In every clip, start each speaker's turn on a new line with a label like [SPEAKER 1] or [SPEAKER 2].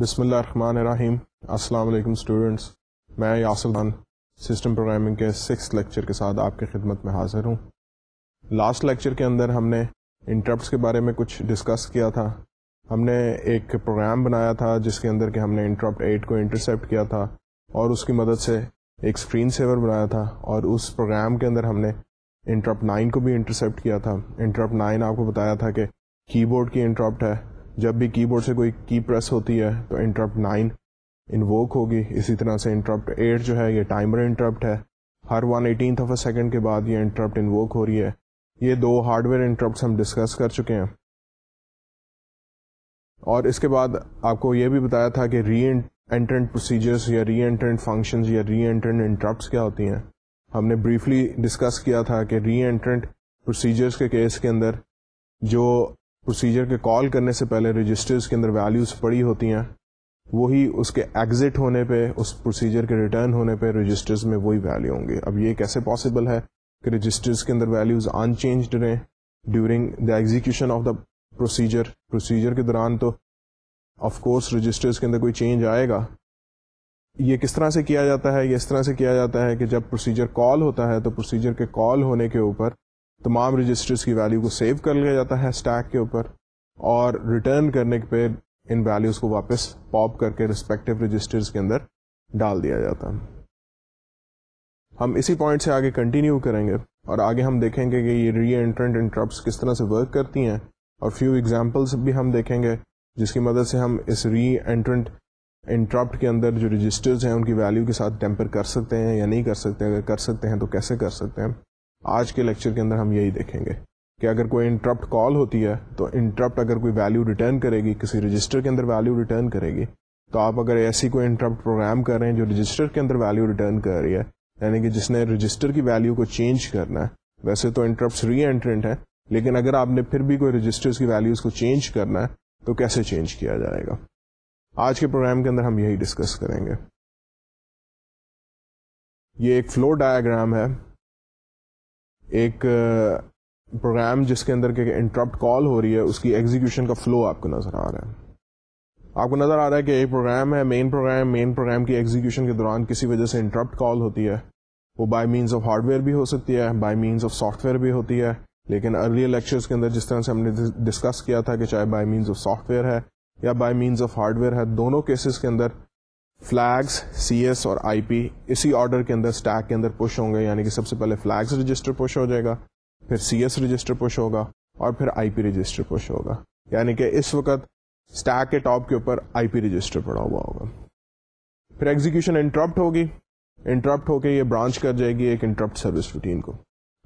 [SPEAKER 1] بسم اللہ الرحمن الرحیم السلام علیکم اسٹوڈینٹس میں یاسر خان سسٹم پروگرامنگ کے سکس لیکچر کے ساتھ آپ کی خدمت میں حاضر ہوں. لاسٹ لیکچر کے اندر ہم نے انٹرپٹس کے بارے میں کچھ ڈسکس کیا تھا. ہم نے ایک پروگرام بنایا تھا جس کے اندر کہ ہم نے انٹرپٹ ایٹ کو انٹرسیپٹ کیا تھا اور اس کی مدد سے ایک اسکرین سیور بنایا تھا اور اس پروگرام کے اندر ہم نے انٹرپٹ نائن کو بھی انٹرسیپٹ کیا تھا. انٹرپٹ نائن آپ کو بتایا تھا کہ کی بورڈ کی انٹرپٹ ہے جب بھی کی بورڈ سے کوئی کی پریس ہوتی ہے تو انٹرپٹ نائن انووک ہوگی۔ اسی طرح سے انٹرپٹ ایٹ جو ہے یہ ٹائمر انٹرپٹ ہے۔ ہر one eighteenth of a second کے بعد یہ انٹرپٹ انووک ہو رہی ہے۔ یہ دو ہارڈ ویئر انٹرپٹس ہم ڈسکس کر چکے ہیں۔ اور اس کے بعد آپ کو یہ بھی بتایا تھا کہ ری انٹرنٹ پروسیجرس یا ری انٹرنٹ فنکشنز یا ری انٹرنٹ انٹرپٹس کیا ہوتی ہیں۔ ہم نے بریفلی ڈسکس کیا تھا کہ ری انٹرنٹ پروسیجرس کے کیس کے اندر جو پروسیجر کے کال کرنے سے پہلے رجسٹرز کے اندر ویلیوز پڑی ہوتی ہیں، وہی اس کے ایگزٹ ہونے پہ، اس پروسیجر کے ریٹرن ہونے پہ رجسٹرز میں وہی ویلیو ہوں گے۔ اب یہ کیسے پاسبل ہے کہ رجسٹرز کے اندر ویلیوز ان چینجڈ رہیں during the execution of the procedure procedure کے دوران تو آف کورس رجسٹرز کے اندر کوئی چینج آئے گا۔ یہ کس طرح سے کیا جاتا ہے؟ یہ اس طرح سے کیا جاتا ہے کہ جب پروسیجر کال ہوتا ہے تو پروسیجر کے کال ہونے کے اوپر تمام رجسٹرز کی ویلیو کو سیو کر لیا جاتا ہے اسٹیک کے اوپر اور ریٹرن کرنے پہ ان ویلیوز کو واپس پاپ کر کے ریسپیکٹو رجسٹرز کے اندر ڈال دیا جاتا ہے۔ ہم اسی پوائنٹ سے آگے کنٹینیو کریں گے اور آگے ہم دیکھیں گے کہ یہ ری انٹرنٹ انٹرپٹس کس طرح سے ورک کرتی ہیں۔ اور فیو ایگزامپلس بھی ہم دیکھیں گے جس کی مدد سے ہم اس ری انٹرنٹ انٹرپٹ کے اندر جو رجسٹرز ہیں ان کی ویلیو کے ساتھ ٹیمپر کر سکتے ہیں یا نہیں کر سکتے، اگر کر سکتے ہیں تو کیسے کر سکتے ہیں۔ آج کے لیکچر کے اندر ہم یہی دیکھیں گے کہ اگر کوئی انٹرپٹ کال ہوتی ہے تو انٹرپٹ اگر کوئی ویلو ریٹرن کرے گی، کسی رجسٹر کے اندر ویلو ریٹرن کرے گی، تو آپ اگر ایسی کوئی انٹرپٹ پروگرام کر رہے ہیں جو رجسٹر کے اندر ویلو ریٹرن کر رہی ہے یعنی کہ جس نے رجسٹر کی ویلو کو چینج کرنا ہے، ویسے تو انٹرپٹ ری اینٹرنٹ ہے لیکن اگر آپ نے پھر بھی کوئی رجسٹر کی ویلوز کو چینج کرنا ہے، تو کیسے چینج کیا جائے گا؟ آج کے پروگرام کے اندر ہم یہی ڈسکس کریں گے۔ یہ ایک فلو ڈایاگرام ہے۔ ایک پروگرام جس کے اندر انٹرپٹ کال ہو رہی ہے، اس کی ایگزیکشن کا فلو آپ کو نظر آ رہا ہے۔ آپ کو نظر آ رہا ہے کہ ایک پروگرام ہے مین پروگرام مین پروگرام کی ایگزیکشن کے دوران کسی وجہ سے انٹرپٹ کال ہوتی ہے۔ وہ by means of hardware بھی ہو سکتی ہے by means of software بھی ہوتی ہے۔ لیکن ارلی لیکچرز کے اندر جس طرح سے ہم نے ڈسکس کیا تھا کہ چاہے by means of software ہے یا by means of hardware ہے، دونوں کیسز کے اندر فلیگس سی ایس اور آئی پی اسی آرڈر کے اندر اسٹیک کے اندر پش ہوں گے یعنی کہ سب سے پہلے فلیگس رجسٹر پش ہو جائے گا، پھر سی ایس رجسٹر پش ہوگا اور پھر آئی پی رجسٹر پش ہوگا۔ یعنی کہ اس وقت اسٹیک کے ٹاپ کے اوپر آئی پی رجسٹر پڑا ہوا ہوگا۔ پھر ایگزیکشن انٹرپٹ ہوگی۔ انٹرپٹ ہو کے یہ برانچ کر جائے گی ایک انٹرپٹ سروس روٹین کو۔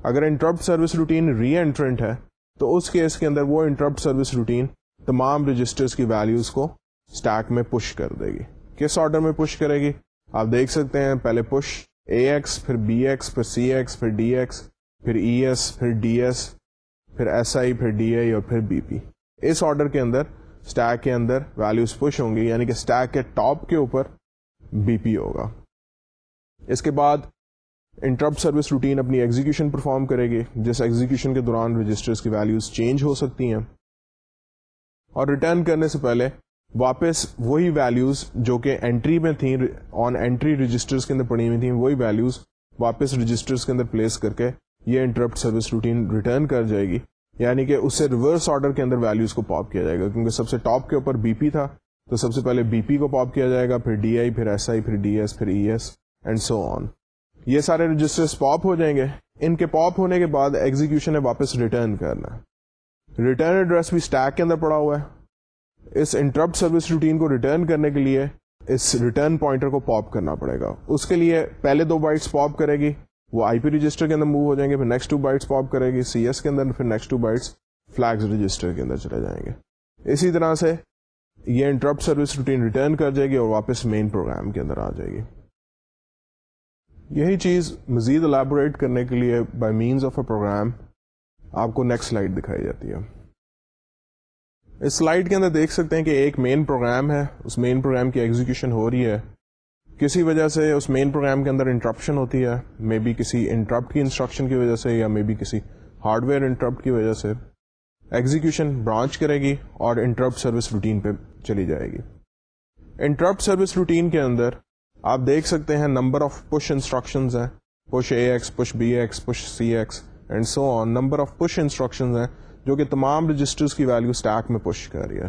[SPEAKER 1] اگر interrupt service routine reentrant ہے، تو اس کیس کے اندر وہ انٹرپٹ سروس روٹین تمام رجسٹرز کی ویلیوز کو اسٹیک میں پش کر دے گی۔ کس آرڈر میں پش کرے گی؟ آپ دیکھ سکتے ہیں، پہلے پش اے ایکس پھر بی ایکس پھر سی ایکس پھر ڈی ایکس پھر ای ایس پھر ڈی ایس پھر ایس آئی پھر ڈی آئی اور پھر بی پی اس آرڈر کے اندر اسٹیک کے اندر ویلوز پش ہوں گی یعنی کہ اسٹیک کے ٹاپ کے اوپر بی پی ہوگا. اس کے بعد انٹرپٹ سروس روٹین اپنی ایگزیکشن پرفارم کرے گی، جس ایگزیکشن کے دوران رجسٹرز کی ویلوز چینج ہو سکتی ہیں. اور ریٹرن کرنے سے پہلے واپس وہی ویلیوز جو کہ انٹری میں تھیں آن اینٹری رجسٹرز کے اندر پڑی ہوئی تھیں، وہی ویلیوز واپس رجسٹرز کے اندر پلیس کر کے یہ انٹرپٹ سروس روٹین ریٹرن کر جائے گی۔ یعنی کہ اس سے ریورس آرڈر کے اندر ویلیوز کو پاپ کیا جائے گا۔ کیونکہ سب سے ٹاپ کے اوپر بی پی تھا، تو سب سے پہلے بی پی کو پاپ کیا جائے گا، پھر ڈی آئی پھر ایس آئی پھر ڈی ایس پھر ای ایس اینڈ سو آن یہ سارے رجسٹر پاپ ہو جائیں گے۔ ان کے پاپ ہونے کے بعد ایگزیکشن ہے واپس ریٹرن کرنا۔ ریٹرن ایڈریس بھی اسٹیک کے اندر پڑا ہوا ہے۔ اس انٹرپٹ سروس روٹین کو ریٹرن کرنے کے لیے اس ریٹرن پوائنٹر کو پاپ کرنا پڑے گا۔ اس کے لیے پہلے دو بائٹس پاپ کرے گی، وہ آئی پی رجسٹر کے اندر موو ہو جائیں گے، پھر نیکسٹ ٹو بائٹس پاپ کرے گی سی ایس کے اندر، پھر next two bytes flags register کے اندر چلے جائیں گے۔ اسی طرح سے یہ انٹرپٹ سروس روٹین ریٹرن کر جائے گی اور واپس مین پروگرام کے اندر آ جائے گی۔ یہی چیز مزید الیبوریٹ کرنے کے لیے by means of a program آپ کو نیکسٹ سلائڈ دکھائی جاتی ہے۔ اس سلائڈ کے اندر دیکھ سکتے ہیں کہ ایک مین پروگرام ہے، اس مین پروگرام کی ایگزیکشن ہو رہی ہے۔ کسی وجہ سے اس مین پروگرام کے اندر انٹرپشن ہوتی ہے مے بی کسی انٹرپٹ کی انسٹرکشن کی وجہ سے یا مے بی کسی ہارڈ ویئر انٹرپٹ کی وجہ سے۔ ایگزیکشن برانچ کرے گی اور انٹرپٹ سروس روٹین پہ چلی جائے گی۔ انٹرپٹ سروس روٹین کے اندر آپ دیکھ سکتے ہیں نمبر آف پش انسٹرکشن ہیں۔ Push A X push B X push C X and so on number of push instruction ہیں۔ جو کہ تمام رجسٹر کی ویلو اسٹیک میں پش کر رہی ہے۔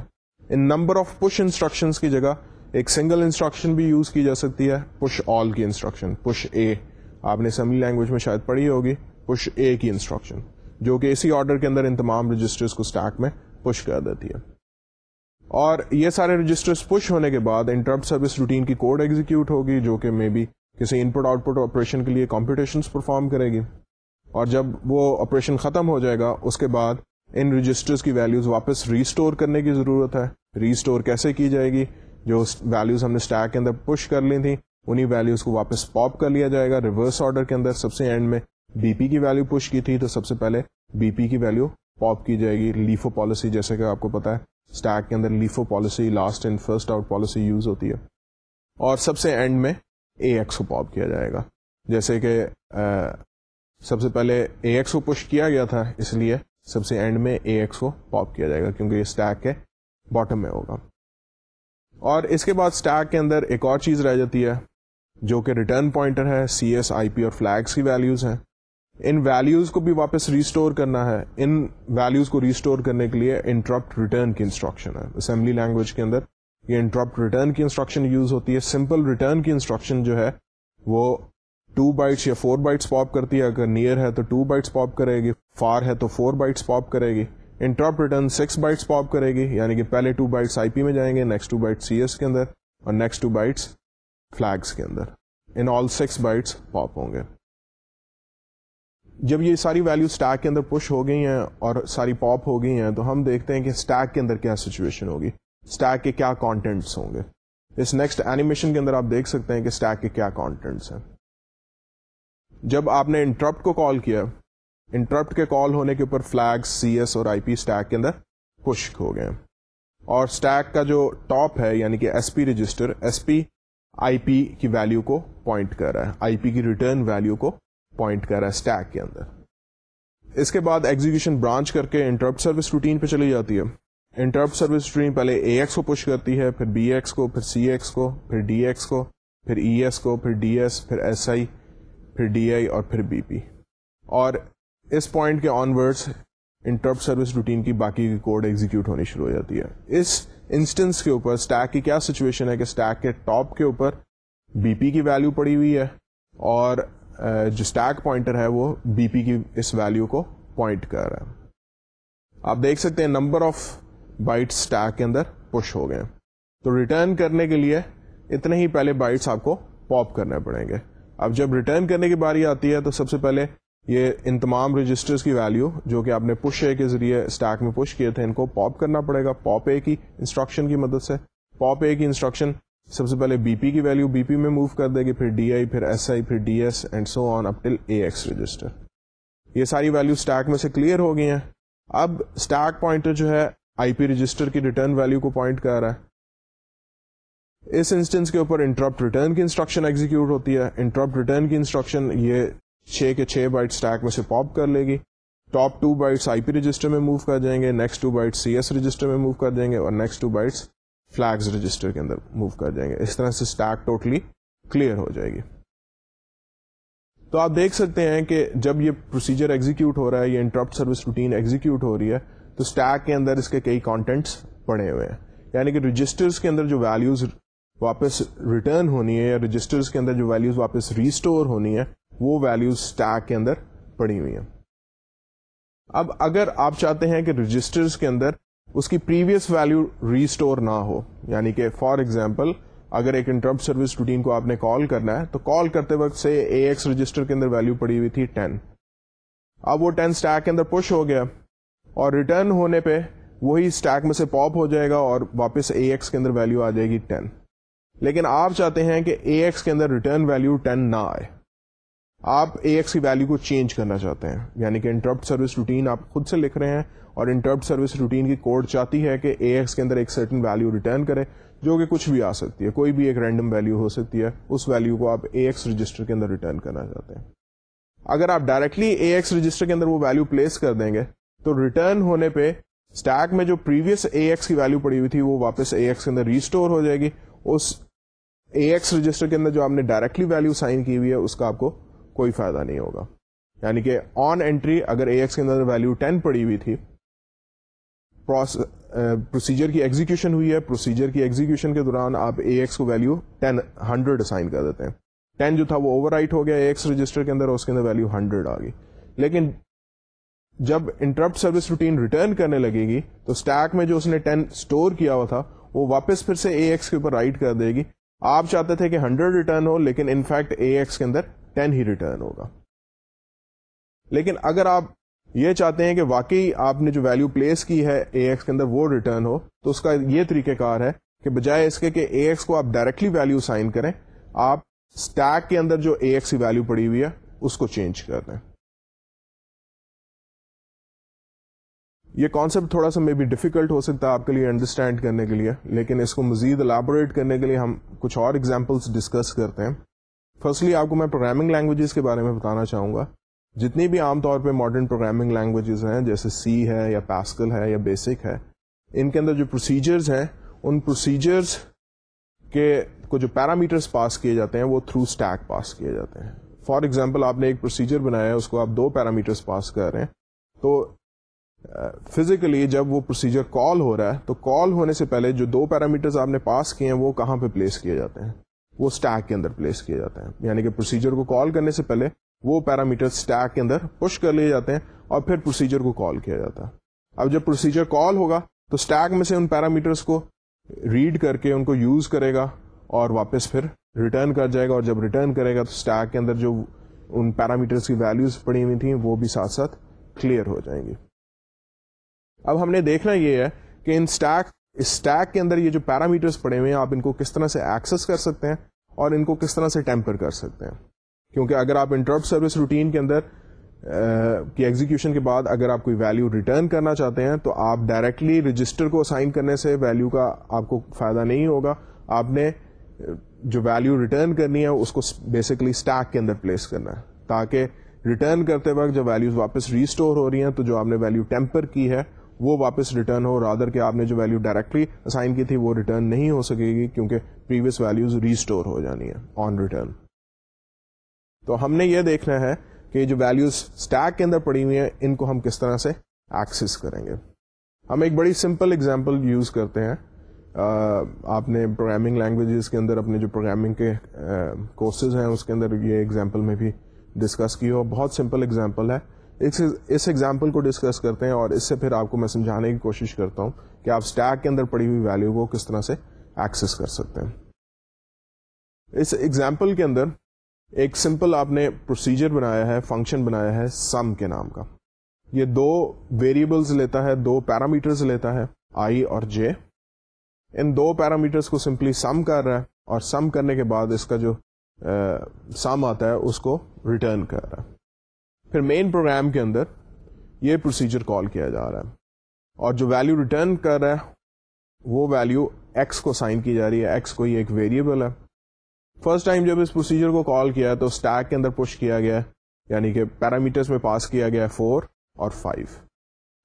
[SPEAKER 1] ان نمبر آف پش انسٹرکشن کی جگہ ایک سنگل انسٹرکشن بھی یوز کی جا سکتی ہے۔ پش آل کی انسٹرکشن پش اے آپ نے اسمبلی لینگویج میں شاید پڑھی ہوگی۔ پش اے کی انسٹرکشن جو کہ اسی آرڈر کے اندر ان تمام رجسٹر کو اسٹیک میں پش کر دیتی ہے۔ اور یہ سارے رجسٹر پش ہونے کے بعد انٹرپٹ سروس روٹین کی کوڈ ایگزیکیوٹ ہوگی، جو کہ مے بی کسی ان پٹ آؤٹ پٹ آپریشن کے لیے کمپیوٹیشن پرفارم کرے گی۔ اور جب وہ آپریشن ختم ہو جائے گا، اس کے بعد ان رجسٹرز کی ویلوز واپس ریسٹور کرنے کی ضرورت ہے۔ ریسٹور کیسے کی جائے گی؟ جو ویلوز ہم نے اسٹیک کے اندر پش کر لی تھی انہیں ویلوز کو واپس پاپ کر لیا جائے گا۔ ریورس آرڈر کے اندر سب سے اینڈ میں بی پی کی ویلو پش کی تھی تو سب سے پہلے بی پی کی ویلو پاپ کی جائے گی۔ لیفو پالیسی جیسے کہ آپ کو پتا ہے اسٹیک کے اندر LIFO policy last and first out policy use ہوتی ہے۔ اور سب سے اینڈ میں اے ایکس کو پاپ کیا جائے گا۔ جیسے کہ سب سے پہلے اے ایکس کو پش کیا گیا تھا، اس لیے سب سے اینڈ میں اے ایکس کو پاپ کیا جائے گا کیونکہ یہ اسٹیک کے باٹم میں ہوگا۔ اور اس کے بعد اسٹیک کے اندر ایک اور چیز رہ جاتی ہے جو کہ ریٹرن پوائنٹر ہے سی ایس آئی پی اور فلیگس کی ویلوز ہیں۔ ان ویلوز کو بھی واپس ریسٹور کرنا ہے۔ ان ویلوز کو ریسٹور کرنے کے لیے انٹرپٹ ریٹرن کی انسٹرکشن ہے۔ اسمبلی لینگویج کے اندر یہ انٹرپٹ ریٹرن کی انسٹرکشن یوز ہوتی ہے۔ سمپل ریٹرن کی انسٹرکشن جو ہے وہ ٹو بائٹس یا فور بائٹس پاپ کرتی ہے، اگر نیئر ہے تو ٹو بائٹس پاپ کرے گی فار ہے تو فور بائٹس پاپ کرے گی interrupt return six bytes pop کرے گی یعنی کہ پہلے ٹو بائٹس آئی پی میں جائیں گے next two byte C S کے اندر، اور نیکسٹ ٹو بائٹس فلیگس کے اندر۔ ان آل سکس بائٹس پاپ ہوں گے۔ جب یہ ساری ویلو اسٹیک کے اندر پش ہو گئی ہیں اور ساری پاپ ہو گئی ہیں، تو ہم دیکھتے ہیں کہ اسٹیک کے اندر کیا سچویشن ہوگی۔ اسٹیک کے کیا کانٹینٹس ہوں گے۔ اس نیکسٹ اینیمیشن کے اندر آپ دیکھ سکتے ہیں کہ اسٹیک کے کیا کانٹینٹس ہیں۔ جب آپ نے انٹرپٹ کو کال کیا انٹرپٹ کے کال ہونے کے اوپر فلیگ سی ایس اور آئی پی اسٹیک کے اندر پشک ہو گئے۔ اور اسٹیک کا جو ٹاپ ہے یعنی کہ S P register S P I P کی ویلو کو پوائنٹ کر رہا ہے۔ آئی پی کی ریٹرن ویلو کو پوائنٹ کر رہا ہے اسٹیک کے اندر۔ اس کے بعد ایگزیکشن برانچ کر کے انٹرپٹ سروس روٹین پہ چلی جاتی ہے۔ انٹرپٹ سروس روٹین پہلے اے ایکس کو پش کرتی ہے، پھر بی ایکس کو، پھر سی ایکس کو، پھر ڈی ایکس کو، پھر ای ایس کو، پھر ڈی ایس پھر ایس آئی پھر ڈی آئی اور پھر بی پی اور اس پوائنٹ کے onwards interrupt service routine کی باقی کی کوڈ ایگزیکیوٹ ہونی شروع ہو جاتی ہے۔ اس انسٹنس کے اوپر اسٹیک کی کیا سچویشن ہے کہ اسٹیک کے ٹاپ کے اوپر بی پی کی ویلو پڑی ہوئی ہے اور جو اسٹیک پوائنٹر ہے وہ بی پی کی اس ویلو کو پوائنٹ کر رہا ہے۔ آپ دیکھ سکتے ہیں نمبر آف بائٹ اسٹیک کے اندر پش ہو گئے تو ریٹرن کرنے کے لیے اتنے ہی پہلے بائٹس آپ کو پاپ کرنے پڑیں گے۔ اب جب ریٹرن کرنے کی باری آتی ہے تو سب سے پہلے یہ ان تمام رجسٹرز کی ویلیو جو کہ آپ نے پش اے کے ذریعے اسٹیک میں پش کیے تھے، ان کو پاپ کرنا پڑے گا۔ پاپ اے کی انسٹرکشن کی مدد سے۔ پاپ اے کی انسٹرکشن سب سے پہلے بی پی کی ویلیو بی پی میں موو کر دے گی، پھر ڈی آئی پھر ایس آئی پھر D S and so on up till A X register یہ ساری ویلیو اسٹیک میں سے کلیئر ہو گئی ہیں۔ اب اسٹیک پوائنٹر جو ہے آئی پی رجسٹر کی ریٹرن ویلیو کو پوائنٹ کر رہا ہے۔ اس انسٹنس کے اوپر انٹرپٹ ریٹرن کی انسٹرکشن ایگزیکیوٹ ہوتی ہے۔ انٹرپٹ ریٹرن کی انسٹرکشن یہ چھ کے چھ بائٹ اسٹیک میں سے پاپ کر لے گی۔ Top two bytes I P register میں موو کر جائیں گے، next two byte C S register میں موو کر جائیں گے اور next two bytes flags register کے اندر موو کر جائیں گے۔ اس طرح سے اسٹیک ٹوٹلی کلیئر ہو جائے گی۔ تو آپ دیکھ سکتے ہیں کہ جب یہ پروسیجر ایگزیکیوٹ ہو رہا ہے، یہ انٹرپٹ سروس روٹین ایگزیکیوٹ ہو رہی ہے، تو اسٹیک کے اندر اس کے کئی کانٹینٹس پڑے ہوئے ہیں۔ یعنی کہ رجسٹرز کے اندر جو ویلوز واپس ریٹرن ہونی ہے یا رجسٹرز کے اندر جو ویلوز واپس ریسٹور ہونی ہے وہ ویلوز اسٹیک کے اندر پڑی ہوئی ہیں۔ اب اگر آپ چاہتے ہیں کہ رجسٹرز کے اندر اس کی پریویس ویلو ریسٹور نہ ہو یعنی کہ فار ایگزامپل اگر ایک انٹرپٹ سروس روٹین کو آپ نے کال کرنا ہے، تو کال کرتے وقت سے اے ایکس رجسٹر کے اندر ویلو پڑی ہوئی تھی ٹین اب وہ ٹین اسٹیک کے اندر پش ہو گیا اور ریٹرن ہونے پہ وہی اسٹیک میں سے پاپ ہو جائے گا اور واپس اے ایکس کے اندر ویلو آ جائے گی ٹین لیکن آپ چاہتے ہیں کہ اے ایکس کے اندر ریٹرن ویلو ٹین نہ آئے۔ آپ اے ایکس کی ویلو کو چینج کرنا چاہتے ہیں۔ یعنی کہ انٹرپٹ سروس روٹین آپ خود سے لکھ رہے ہیں اور انٹرپٹ سروس روٹین کی کوڈ چاہتی ہے کہ اے ایکس کے اندر ایک سرٹن ویلو ریٹرن کرے، جو کہ کچھ بھی آ سکتی ہے، کوئی بھی ایک رینڈم ویلو ہو سکتی ہے، اس ویلو کو آپ اے ایکس رجسٹر کے اندر ریٹرن کرنا چاہتے ہیں۔ اگر آپ ڈائریکٹلی اے ایکس رجسٹر کے اندر وہ ویلو پلیس کر دیں گے، تو ریٹرن ہونے پہ اسٹیک میں جو پریویس اے ایکس کی ویلو پڑی ہوئی تھی، وہ واپس اے ایکس کے اندر ریسٹور ہو جائے گی۔ اس اے ایکس رجسٹر کے اندر جو آپ نے ڈائریکٹلی ویلو سائن کی ہوئی ہے، اس کا آپ کو کوئی فائدہ نہیں ہوگا۔ یعنی کہ آن اینٹری اگر اے ایکس کے اندر ویلو ٹین پڑی ہوئی تھی پروسیجر کی ایگزیکشن ہوئی ہے۔ پروسیجر کی ایگزیکشن کے دوران آپ اے ایکس کو ویلو ٹین ہنڈریڈ اسائن کر دیتے ہیں۔ ٹین جو تھا وہ اوور رائٹ ہو گیا اے ایکس رجسٹر کے اندر اس کے اندر ویلو ہنڈریڈ آ گئی۔ لیکن جب انٹرپٹ سروس روٹین ریٹرن کرنے لگے گی، تو اسٹیک میں جو اس نے ٹین اسٹور کیا ہوا تھا، وہ واپس پھر سے اے ایکس کے اوپر رائٹ کر دے گی۔ آپ چاہتے تھے کہ ہنڈریڈ ریٹرن ہو، لیکن انفیکٹ اے ایکس کے اندر ٹین ہی ریٹرن ہوگا۔ لیکن اگر آپ یہ چاہتے ہیں کہ واقعی آپ نے جو ویلو پلیس کی ہے اے ایکس کے اندر وہ ریٹرن ہو، تو اس کا یہ طریقہ کار ہے کہ بجائے اس کے کہ اے ایکس کو آپ ڈائریکٹلی ویلو سائن کریں، آپ اسٹیک کے اندر جو اے ایکس کی ویلو پڑی ہوئی ہے، اس کو چینج کر دیں۔ یہ کانسیپٹ تھوڑا سا میں بھی ڈیفیکلٹ ہو سکتا ہے آپ کے لیے انڈرسٹینڈ کرنے کے لیے، لیکن اس کو مزید الیبوریٹ کرنے کے لیے ہم کچھ اور ایگزامپلس ڈسکس کرتے ہیں۔ فرسٹلی آپ کو میں پروگرامنگ لینگویجز کے بارے میں بتانا چاہوں گا۔ جتنی بھی عام طور پہ ماڈرن پروگرامنگ لینگویجز ہیں، جیسے سی ہے یا پیسکل ہے یا بیسک ہے، ان کے اندر جو پروسیجرز ہیں، ان پروسیجرز کے کو جو پیرامیٹرس پاس کیے جاتے ہیں، وہ تھرو اسٹیک پاس کیے جاتے ہیں۔ فار ایگزامپل آپ نے ایک پروسیجر بنایا ہے، اس کو آپ دو پیرامیٹرس پاس کر رہے ہیں۔ تو فزیکلی جب وہ پروسیجر کال ہو رہا ہے، تو کال ہونے سے پہلے جو دو پیرامیٹرز آپ نے پاس کیے ہیں، وہ کہاں پہ پلیس کیے جاتے ہیں؟ وہ اسٹیک کے اندر پلیس کیے جاتے ہیں۔ یعنی کہ پروسیجر کو کال کرنے سے پہلے وہ پیرامیٹر اسٹیک کے اندر پش کر لیے جاتے ہیں اور پھر پروسیجر کو کال کیا جاتا ہے۔ اب جب پروسیجر کال ہوگا، تو اسٹیک میں سے ان پیرامیٹرس کو ریڈ کر کے ان کو یوز کرے گا اور واپس پھر ریٹرن کر جائے گا۔ اور جب ریٹرن کرے گا، تو اسٹیک کے اندر جو ان پیرامیٹرس کی ویلوز پڑی ہوئی تھیں، وہ بھی ساتھ ساتھ کلیئر ہو جائیں گی۔ اب ہم نے دیکھنا یہ ہے کہ ان اسٹیک اسٹیک کے اندر یہ جو پیرامیٹرس پڑے ہوئے ہیں، آپ ان کو کس طرح سے ایکسس کر سکتے ہیں اور ان کو کس طرح سے ٹیمپر کر سکتے ہیں۔ کیونکہ اگر آپ انٹرپٹ سروس روٹین کے اندر کی ایگزیکشن کے بعد اگر آپ کوئی ویلو ریٹرن کرنا چاہتے ہیں، تو آپ ڈائریکٹلی رجسٹر کو اسائن کرنے سے ویلو کا آپ کو فائدہ نہیں ہوگا۔ آپ نے جو ویلو ریٹرن کرنی ہے، اس کو بیسکلی اسٹیک کے اندر پلیس کرنا ہے۔ تاکہ ریٹرن کرتے وقت جب ویلوز واپس ریسٹور ہو رہی ہیں، تو جو آپ نے ویلو ٹیمپر کی ہے وہ واپس ریٹرن ہو رادر کہ آپ نے جو ویلو ڈائریکٹلی اسائن کی تھی، وہ ریٹرن نہیں ہو سکے گی کیونکہ پریویس ویلوز ریسٹور ہو جانی ہے آن ریٹرن تو ہم نے یہ دیکھنا ہے کہ جو ویلوز اسٹیک کے اندر پڑی ہوئی ہیں، ان کو ہم کس طرح سے ایکسس کریں گے؟ ہم ایک بڑی سمپل اگزامپل یوز کرتے ہیں۔ آپ نے پروگرامنگ لینگویجز کے اندر اپنے جو پروگرامنگ کے کورسز ہیں، اس کے اندر یہ ایگزامپل میں بھی ڈسکس کی ہو۔ بہت سمپل ایگزامپل ہے۔ اس ایگزامپل کو ڈسکس کرتے ہیں اور اس سے پھر آپ کو میں سمجھانے کی کوشش کرتا ہوں کہ آپ اسٹیک کے اندر پڑی ہوئی ویلو کو کس طرح سے ایکسس کر سکتے ہیں۔ اس ایگزامپل کے اندر ایک سمپل آپ نے پروسیجر بنایا ہے فنکشن بنایا ہے سم کے نام کا۔ یہ دو ویریبلز لیتا ہے، دو پیرامیٹرز لیتا ہے آئی اور جے ان دو پیرامیٹرز کو سمپلی سم کر رہا ہے اور سم کرنے کے بعد اس کا جو سم آتا ہے، اس کو ریٹرن کر رہا ہے۔ پھر مین پروگرام کے اندر یہ پروسیجر کال کیا جا رہا ہے۔ اور جو ویلو ریٹرن کر رہا ہے، وہ ویلو ایکس کو سائن کی جا رہی ہے۔ ایکس کوئی ایک ویریبل ہے۔ فرسٹ ٹائم جب اس پروسیجر کو کال کیا تو اسٹیک کے اندر پش کیا گیا یعنی کہ پیرامیٹرس میں پاس کیا گیا فور اور فائیو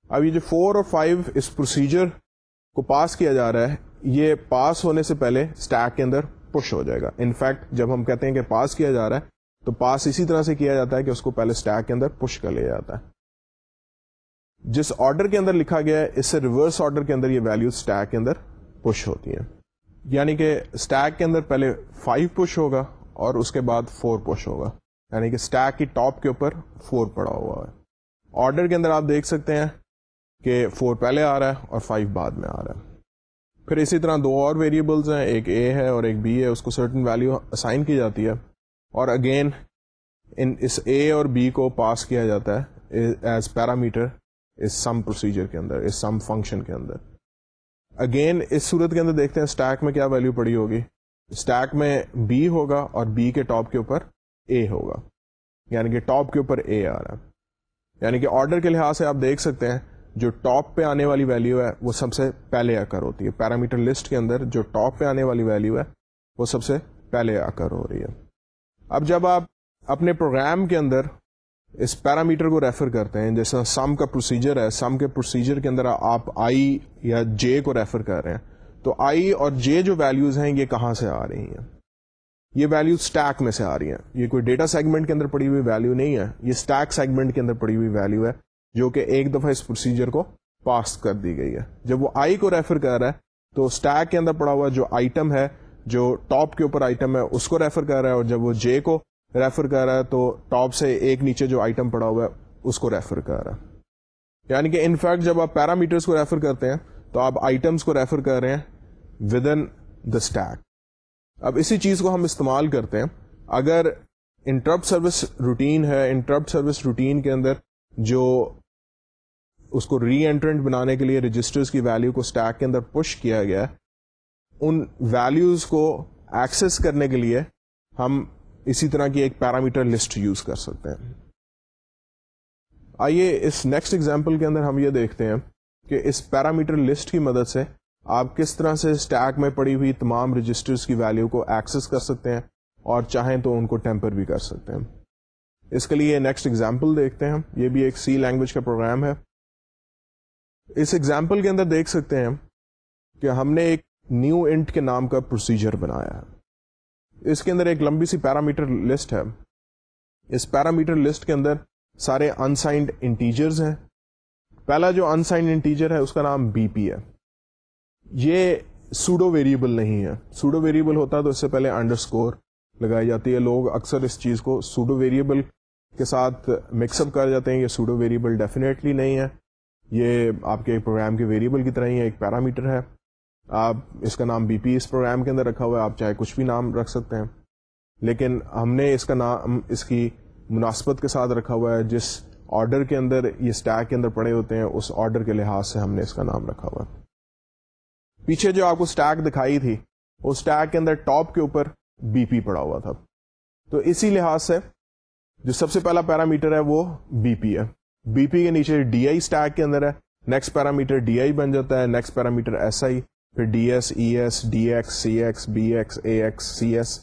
[SPEAKER 1] اب یہ جو فور اور فائیو اس پروسیجر کو پاس کیا جا رہا ہے، یہ پاس ہونے سے پہلے اسٹیک کے اندر پش ہو جائے گا۔ انفیکٹ جب ہم کہتے ہیں کہ پاس کیا جا رہا ہے تو پاس اسی طرح سے کیا جاتا ہے کہ اس کو پہلے اسٹیک کے اندر پش کر لیا جاتا ہے۔ جس آرڈر کے اندر لکھا گیا ہے، اس سے ریورس آرڈر کے اندر یہ ویلو اسٹیک کے اندر پش ہوتی ہیں۔ یعنی کہ اسٹیک کے اندر پہلے فائیو پش ہوگا اور اس کے بعد فور پش ہوگا۔ یعنی کہ اسٹیک کی ٹاپ کے اوپر فور پڑا ہوا ہے۔ آرڈر کے اندر آپ دیکھ سکتے ہیں کہ فور پہلے آ رہا ہے اور فائیو بعد میں آ رہا ہے۔ پھر اسی طرح دو اور ویریبلز ہیں، ایک اے ہے اور ایک بی ہے، اس کو سرٹن ویلو اسائن کی جاتی ہے۔ اور اگین ان اس اے اور بی کو پاس کیا جاتا ہے ایز پیرامیٹر اس سم پروسیجر کے اندر اس سم فنکشن کے اندر. اگین اس صورت کے اندر دیکھتے ہیں اسٹیک میں کیا ویلو پڑی ہوگی. اسٹیک میں بی ہوگا اور بی کے ٹاپ کے اوپر اے ہوگا. یعنی کہ ٹاپ کے اوپر اے آ رہا ہے. یعنی کہ آرڈر کے لحاظ سے آپ دیکھ سکتے ہیں، جو ٹاپ پہ آنے والی ویلو ہے، وہ سب سے پہلے آ کر ہوتی ہے. پیرامیٹر لسٹ کے اندر جو ٹاپ پہ آنے والی ویلو ہے، وہ سب سے پہلے آ کر ہو رہی ہے. اب جب آپ اپنے پروگرام کے اندر اس پیرامیٹر کو ریفر کرتے ہیں، جیسا سم کا پروسیجر ہے، سم کے پروسیجر کے اندر آپ آئی یا جے کو ریفر کر رہے ہیں۔ تو آئی اور جے جو ویلوز ہیں، یہ کہاں سے آ رہی ہیں؟ یہ ویلو اسٹیک میں سے آ رہی ہیں۔ یہ کوئی ڈیٹا سیگمنٹ کے اندر پڑی ہوئی ویلو نہیں ہے، یہ اسٹیک سیگمنٹ کے اندر پڑی ہوئی ویلو ہے، جو کہ ایک دفعہ اس پروسیجر کو پاس کر دی گئی ہے۔ جب وہ آئی کو ریفر کر رہا ہے، تو اسٹیک کے اندر پڑا ہوا جو آئٹم ہے جو ٹاپ کے اوپر آئٹم ہے، اس کو ریفر کر رہا ہے اور جب وہ جے کو ریفر کر رہا ہے تو ٹاپ سے ایک نیچے جو آئٹم پڑا ہوا ہے، اس کو ریفر کر رہا ہے۔ یعنی کہ انفیکٹ جب آپ پیرامیٹرس کو ریفر کرتے ہیں، تو آپ آئٹمس کو ریفر کر رہے ہیں ود ان دا اسٹیک اب اسی چیز کو ہم استعمال کرتے ہیں۔ اگر انٹرپٹ سروس روٹین ہے انٹرپٹ سروس روٹین کے اندر جو اس کو ری اینٹرنٹ بنانے کے لیے رجسٹرز کی ویلو کو اسٹیک کے اندر پش کیا گیا ہے ان ویلوز کو ایکسس کرنے کے لیے ہم اسی طرح کی ایک پیرامیٹر لسٹ یوز کر سکتے ہیں۔ آئیے اس نیکسٹ ایگزامپل کے اندر ہم یہ دیکھتے ہیں کہ اس پیرامیٹر لسٹ کی مدد سے آپ کس طرح سے اسٹیک میں پڑی ہوئی تمام رجسٹرز کی ویلو کو ایکسس کر سکتے ہیں اور چاہیں تو ان کو ٹیمپر بھی کر سکتے ہیں۔ اس کے لیے نیکسٹ ایگزامپل دیکھتے ہیں یہ بھی ایک سی لینگویج کا پروگرام ہے۔ اس ایگزامپل کے اندر دیکھ سکتے ہیں کہ ہم نے ایک نیو انٹ کے نام کا پروسیجر بنایا ہے۔ اس کے اندر ایک لمبی سی پیرامیٹر لسٹ ہے۔ اس پیرامیٹر لسٹ کے اندر سارے انسائنڈ انٹیجرز ہیں۔ پہلا جو انسائنڈ انٹیجر ہے، اس کا نام بی پی ہے۔ یہ سوڈو ویریبل نہیں ہے۔ سوڈو ویریبل ہوتا تو اس سے پہلے انڈر اسکور لگائی جاتی ہے۔ لوگ اکثر اس چیز کو سوڈو ویریبل کے ساتھ مکس اپ کر جاتے ہیں۔ یہ سوڈو ویریبل ڈیفینیٹلی نہیں ہے۔ یہ آپ کے پروگرام کے ویریبل کی طرح ہی ایک پیرامیٹر ہے۔ آپ اس کا نام بی پی اس پروگرام کے اندر رکھا ہوا ہے، آپ چاہے کچھ بھی نام رکھ سکتے ہیں۔ لیکن ہم نے اس کا نام، اس کی مناسبت کے ساتھ رکھا ہوا ہے، جس آرڈر کے اندر، یہ اسٹیک کے اندر پڑے ہوتے ہیں، اس آرڈر کے لحاظ سے ہم نے اس کا نام رکھا ہوا ہے۔ پیچھے جو آپ کو اسٹیک دکھائی تھی، وہ اسٹیک کے اندر ٹاپ کے اوپر بی پی پڑا ہوا تھا۔ تو اسی لحاظ سے، جو سب سے پہلا پیرامیٹر ہے، وہ بی پی ہے۔ بی پی کے نیچے ڈی آئی اسٹیک کے اندر ہے نیکسٹ پیرامیٹر ڈی آئی بن جاتا ہے نیکسٹ پیرامیٹر ایس آئی پھر D S E S D X C X B X A X C S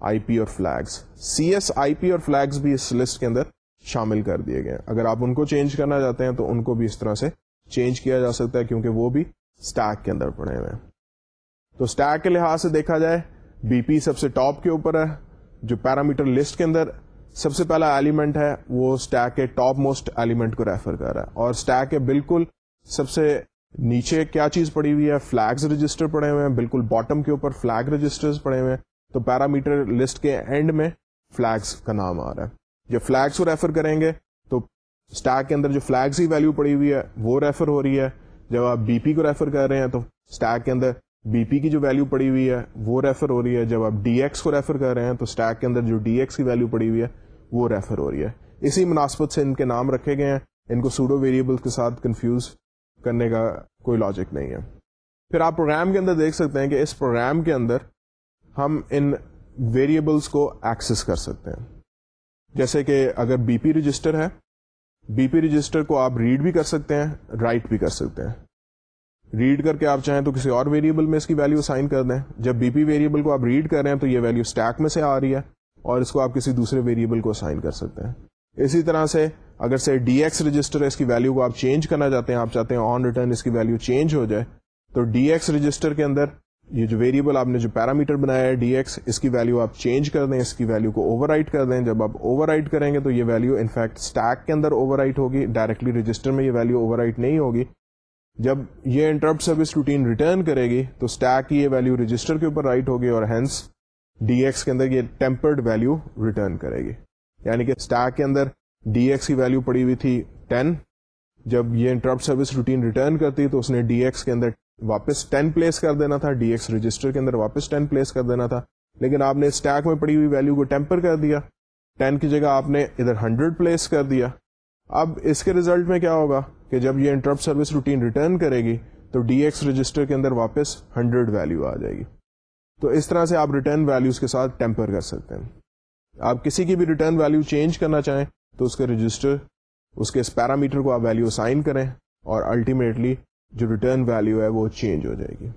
[SPEAKER 1] I P اور flags C S I P اور flags بھی اس لسٹ کے اندر شامل کر دیے گئے اگر آپ ان کو چینج کرنا چاہتے ہیں تو ان کو بھی اس طرح سے چینج کیا جا سکتا ہے کیونکہ وہ بھی اسٹیک کے اندر پڑے ہوئے تو اسٹیک کے لحاظ سے دیکھا جائے بی پی سب سے ٹاپ کے اوپر ہے، جو پیرامیٹر لسٹ کے اندر سب سے پہلا ایلیمنٹ ہے، وہ اسٹیک کے ٹاپ موسٹ ایلیمنٹ کو ریفر کر رہا ہے۔ اور اسٹیک کے بالکل سب سے نیچے کیا چیز پڑی ہوئی ہے؟ فلیگز رجسٹر پڑے ہوئے ہیں، بالکل باٹم کے اوپر فلیگ رجسٹر پڑے ہوئے ہیں۔ تو پیرامیٹر لسٹ کے اینڈ میں فلیگس کا نام آ رہا ہے۔ جب فلیگس کو ریفر کریں گے، تو اسٹیک کے اندر جو فلیگس کی ویلو پڑی ہوئی ہے، وہ ریفر ہو رہی ہے۔ جب آپ بی پی کو ریفر کر رہے ہیں، تو اسٹیک کے اندر بی پی کی جو ویلو پڑی ہوئی ہے، وہ ریفر ہو رہی ہے۔ جب آپ ڈی ایکس کو ریفر کر رہے ہیں، تو اسٹیک کے اندر جو ڈی ایکس کی ویلو پڑی ہوئی ہے، وہ ریفر ہو رہی ہے۔ اسی مناسبت سے ان کے نام رکھے گئے ہیں۔ ان کو سوڈو ویریبل کے ساتھ کنفیوز کرنے کا کوئی لاجک نہیں ہے۔ پھر آپ پروگرام کے اندر دیکھ سکتے ہیں کہ اس پروگرام کے اندر ہم ان ویریبلس کو ایکسس کر سکتے ہیں۔ جیسے کہ اگر بی پی رجسٹر ہے بی پی رجسٹر کو آپ ریڈ بھی کر سکتے ہیں رائٹ بھی کر سکتے ہیں۔ ریڈ کر کے آپ چاہیں تو کسی اور ویریبل میں اس کی ویلو سائن کر دیں۔ جب بی پی ویریبل کو آپ ریڈ کر رہے ہیں تو یہ ویلو اسٹیک میں سے آ رہی ہے اور اس کو آپ کسی دوسرے ویریبل کو سائن کر سکتے ہیں۔ اسی طرح سے اگر سے ڈی ایکس رجسٹر ہے، اس کی ویلو کو آپ چینج کرنا چاہتے ہیں، آپ چاہتے ہیں آن ریٹرن اس کی ویلو چینج ہو جائے، تو ڈی ایکس رجسٹر کے اندر یہ جو ویریبل آپ نے جو پیرامیٹر بنایا ہے ڈی ایکس اس کی ویلو آپ چینج کر دیں، اس کی ویلو کو اوور رائٹ کر دیں۔ جب آپ اوور رائٹ کریں گے تو یہ ویلو انفیکٹ اسٹیک کے اندر اوور رائٹ ہوگی ڈائریکٹلی رجسٹر میں یہ ویلو اوور رائٹ نہیں ہوگی۔ جب یہ انٹرپٹ سروس روٹین ریٹرن کرے گی، تو اسٹیک کی یہ ویلو رجسٹر کے اوپر رائٹ ہوگی اور ہینس ڈی ایکس کے اندر یہ ٹیمپرڈ ویلو ریٹرن کرے گی۔ یعنی کہ اسٹیک کے اندر ڈی ایکس کی ویلو پڑی ہوئی تھی ٹین جب یہ انٹرپٹ سروس روٹین ریٹرن کرتی تو اس نے ڈی ایکس کے اندر واپس ٹین پلیس کر دینا تھا ڈی ایکس رجسٹر کے اندر واپس ٹین پلیس کر دینا تھا۔ لیکن آپ نے اسٹیک میں پڑی ہوئی ویلو کو ٹیمپر کر دیا۔ ٹین کی جگہ آپ نے ادھر ہنڈریڈ پلیس کر دیا۔ اب اس کے ریزلٹ میں کیا ہوگا کہ جب یہ انٹرپٹ سروس روٹین ریٹرن کرے گی تو ڈی ایکس رجسٹر کے اندر واپس ہنڈریڈ ویلو آ جائے گی۔ تو اس طرح سے آپ ریٹرن ویلوز کے ساتھ ٹیمپر کر سکتے ہیں۔ آپ کسی کی بھی ریٹرن ویلو چینج کرنا چاہیں تو اس کے رجسٹر اس کے اس پیرامیٹر کو آپ ویلو سائن کریں اور الٹیمیٹلی جو ریٹرن ویلو ہے وہ چینج ہو جائے گی۔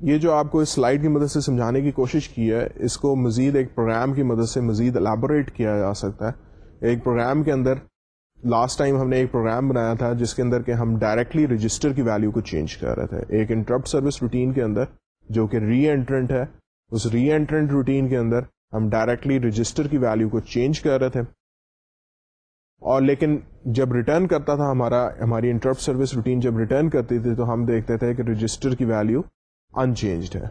[SPEAKER 1] یہ جو آپ کو اس سلائڈ کی مدد سے سمجھانے کی کوشش کی ہے، اس کو مزید ایک پروگرام کی مدد سے مزید الیبوریٹ کیا جا سکتا ہے۔ ایک پروگرام کے اندر لاسٹ ٹائم ہم نے ایک پروگرام بنایا تھا جس کے اندر کہ ہم ڈائریکٹلی رجسٹر کی ویلو کو چینج کر رہے تھے۔ ایک انٹرپٹ سروس روٹین کے اندر جو کہ ری انٹرنٹ ہے، اس ری انٹرنٹ روٹین کے اندر ہم ڈائریکٹلی رجسٹر کی ویلو کو چینج کر رہے تھے۔ اور لیکن جب ریٹرن کرتا تھا ہمارا ہماری انٹرپٹ سروس روٹین جب ریٹرن کرتی تھی تو ہم دیکھتے تھے کہ رجسٹر کی ویلو ان چینجڈ ہے۔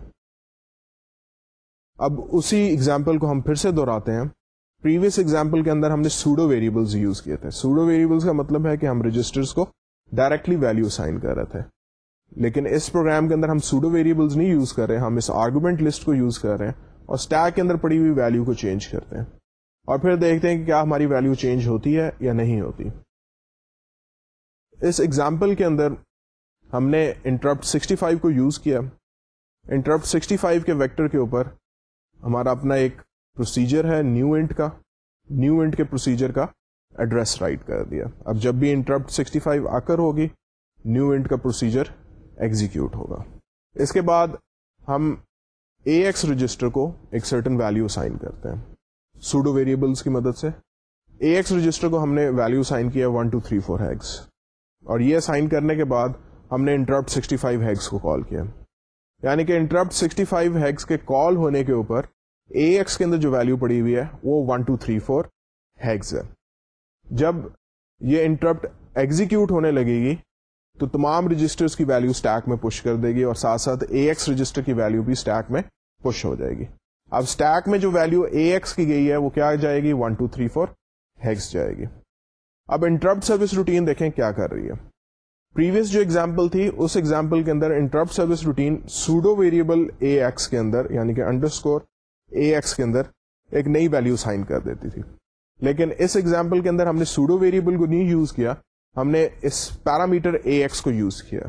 [SPEAKER 1] اب اسی ایگزامپل کو ہم پھر سے دہراتے ہیں۔ پریویس ایگزامپل کے اندر ہم نے سوڈو ویریبلس یوز کیے تھے۔ سوڈو ویریبلس کا مطلب ہے کہ ہم رجسٹرس کو ڈائریکٹلی ویلو سائن کر رہے تھے۔ لیکن اس پروگرام کے اندر ہم سوڈو ویریبلس نہیں یوز کر رہے، ہم اس آرگومنٹ لسٹ کو یوز کر رہے ہیں۔ اور اسٹیک کے اندر پڑی ہوئی ویلو کو چینج کرتے ہیں۔ اور پھر دیکھتے ہیں کہ کیا ہماری ویلو چینج ہوتی ہے یا نہیں ہوتی۔ اس ایگزامپل کے اندر ہم نے انٹرپٹ 65 کو یوز کیا۔ انٹرپٹ 65 کے ویکٹر کے اوپر ہمارا اپنا ایک پروسیجر ہے نیو انٹ کا۔ نیو انٹ کے پروسیجر کا ایڈریس رائٹ کر دیا۔ اب جب بھی انٹرپٹ 65 آ کر ہوگی نیو انٹ کا پروسیجر ایگزیکیوٹ ہوگا۔ اس کے بعد ہم اے ایکس رجسٹر کو ایک سرٹن ویلو سائن کرتے ہیں۔ سوڈو ویریبلس کی مدد سے۔ اے ایکس رجسٹر کو ہم نے ویلو سائن کیا one two three four hex اور یہ سائن کرنے کے بعد ہم نے انٹرپٹ سکسٹی فائیو ہیگس کو کال کیا۔ یعنی کہ انٹرپٹ سکسٹی فائیو ہیگس کے کال ہونے کے اوپر اے ایکس کے اندر جو ویلو پڑی ہوئی ہے وہ one two three four hex ہے۔ جب یہ انٹرپٹ ایگزیکیوٹ ہونے لگے گی تو تمام رجسٹر کی ویلو اسٹیک میں پش کر دے گی اور ساتھ ساتھ اے ایکس رجسٹر کی ویلو بھی اسٹیک میں پش ہو جائے گی۔ اب اسٹیک میں جو ویلو اے ایکس کی گئی ہے وہ کیا جائے گی؟ One two three four hex جائے گی۔ اب انٹرپٹ سروس روٹین دیکھیں کیا کر رہی ہے۔ پریویس جو ایگزامپل تھی، اس ایگزامپل کے اندر interrupt service routine pseudo variable A X کے اندر یعنی کہ انڈر اسکور اے ایکس کے اندر ایک نئی ویلو سائن کر دیتی تھی۔ لیکن اس ایگزامپل کے اندر ہم نے سوڈو ویریبل کو نہیں یوز کیا ہم نے اس پیرامیٹر اے ایکس کو یوز کیا۔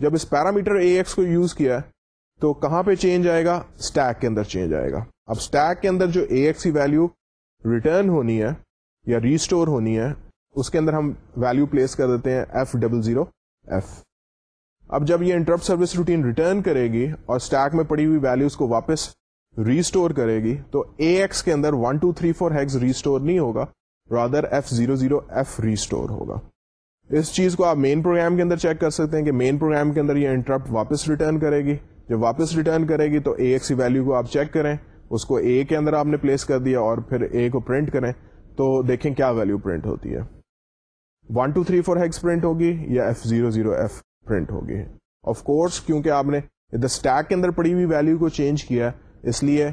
[SPEAKER 1] جب اس پیرامیٹر اے ایکس کو یوز کیا تو کہاں پہ چینج آئے گا؟ اسٹیک کے اندر چینج آئے گا۔ اب اسٹیک کے اندر جو اے ایکس کی ویلو ریٹرن ہونی ہے یا ریسٹور ہونی ہے، اس کے اندر ہم ویلو پلیس کر دیتے ہیں ایف ڈبل زیرو ایف۔ اب جب یہ انٹرپٹ سروس روٹین ریٹرن کرے گی اور اسٹیک میں پڑی ہوئی ویلوز کو واپس ریسٹور کرے گی تو اے ایکس کے اندر one two three four hex restore نہیں ہوگا۔ Rather F zero zero F restore ہوگا۔ اس چیز کو آپ مین پروگرام کے اندر چیک کر سکتے ہیں کہ مین پروگرام کے اندر یہ انٹرپٹ واپس ریٹرن کرے گی۔ جب واپس ریٹرن کرے گی تو اے ایکس کی ویلو کو آپ چیک کریں۔ اس کو اے کے اندر آپ نے پلیس کر دیا اور پھر اے کو پرنٹ کریں۔ تو دیکھیں کیا ویلو پرنٹ ہوتی ہے۔ One two three four hex print ہوگی یا F zero zero F print ہوگی۔ آف کورس کیونکہ آپ نے اسٹیک کے اندر پڑی ہوئی ویلو کو چینج کیا اس لیے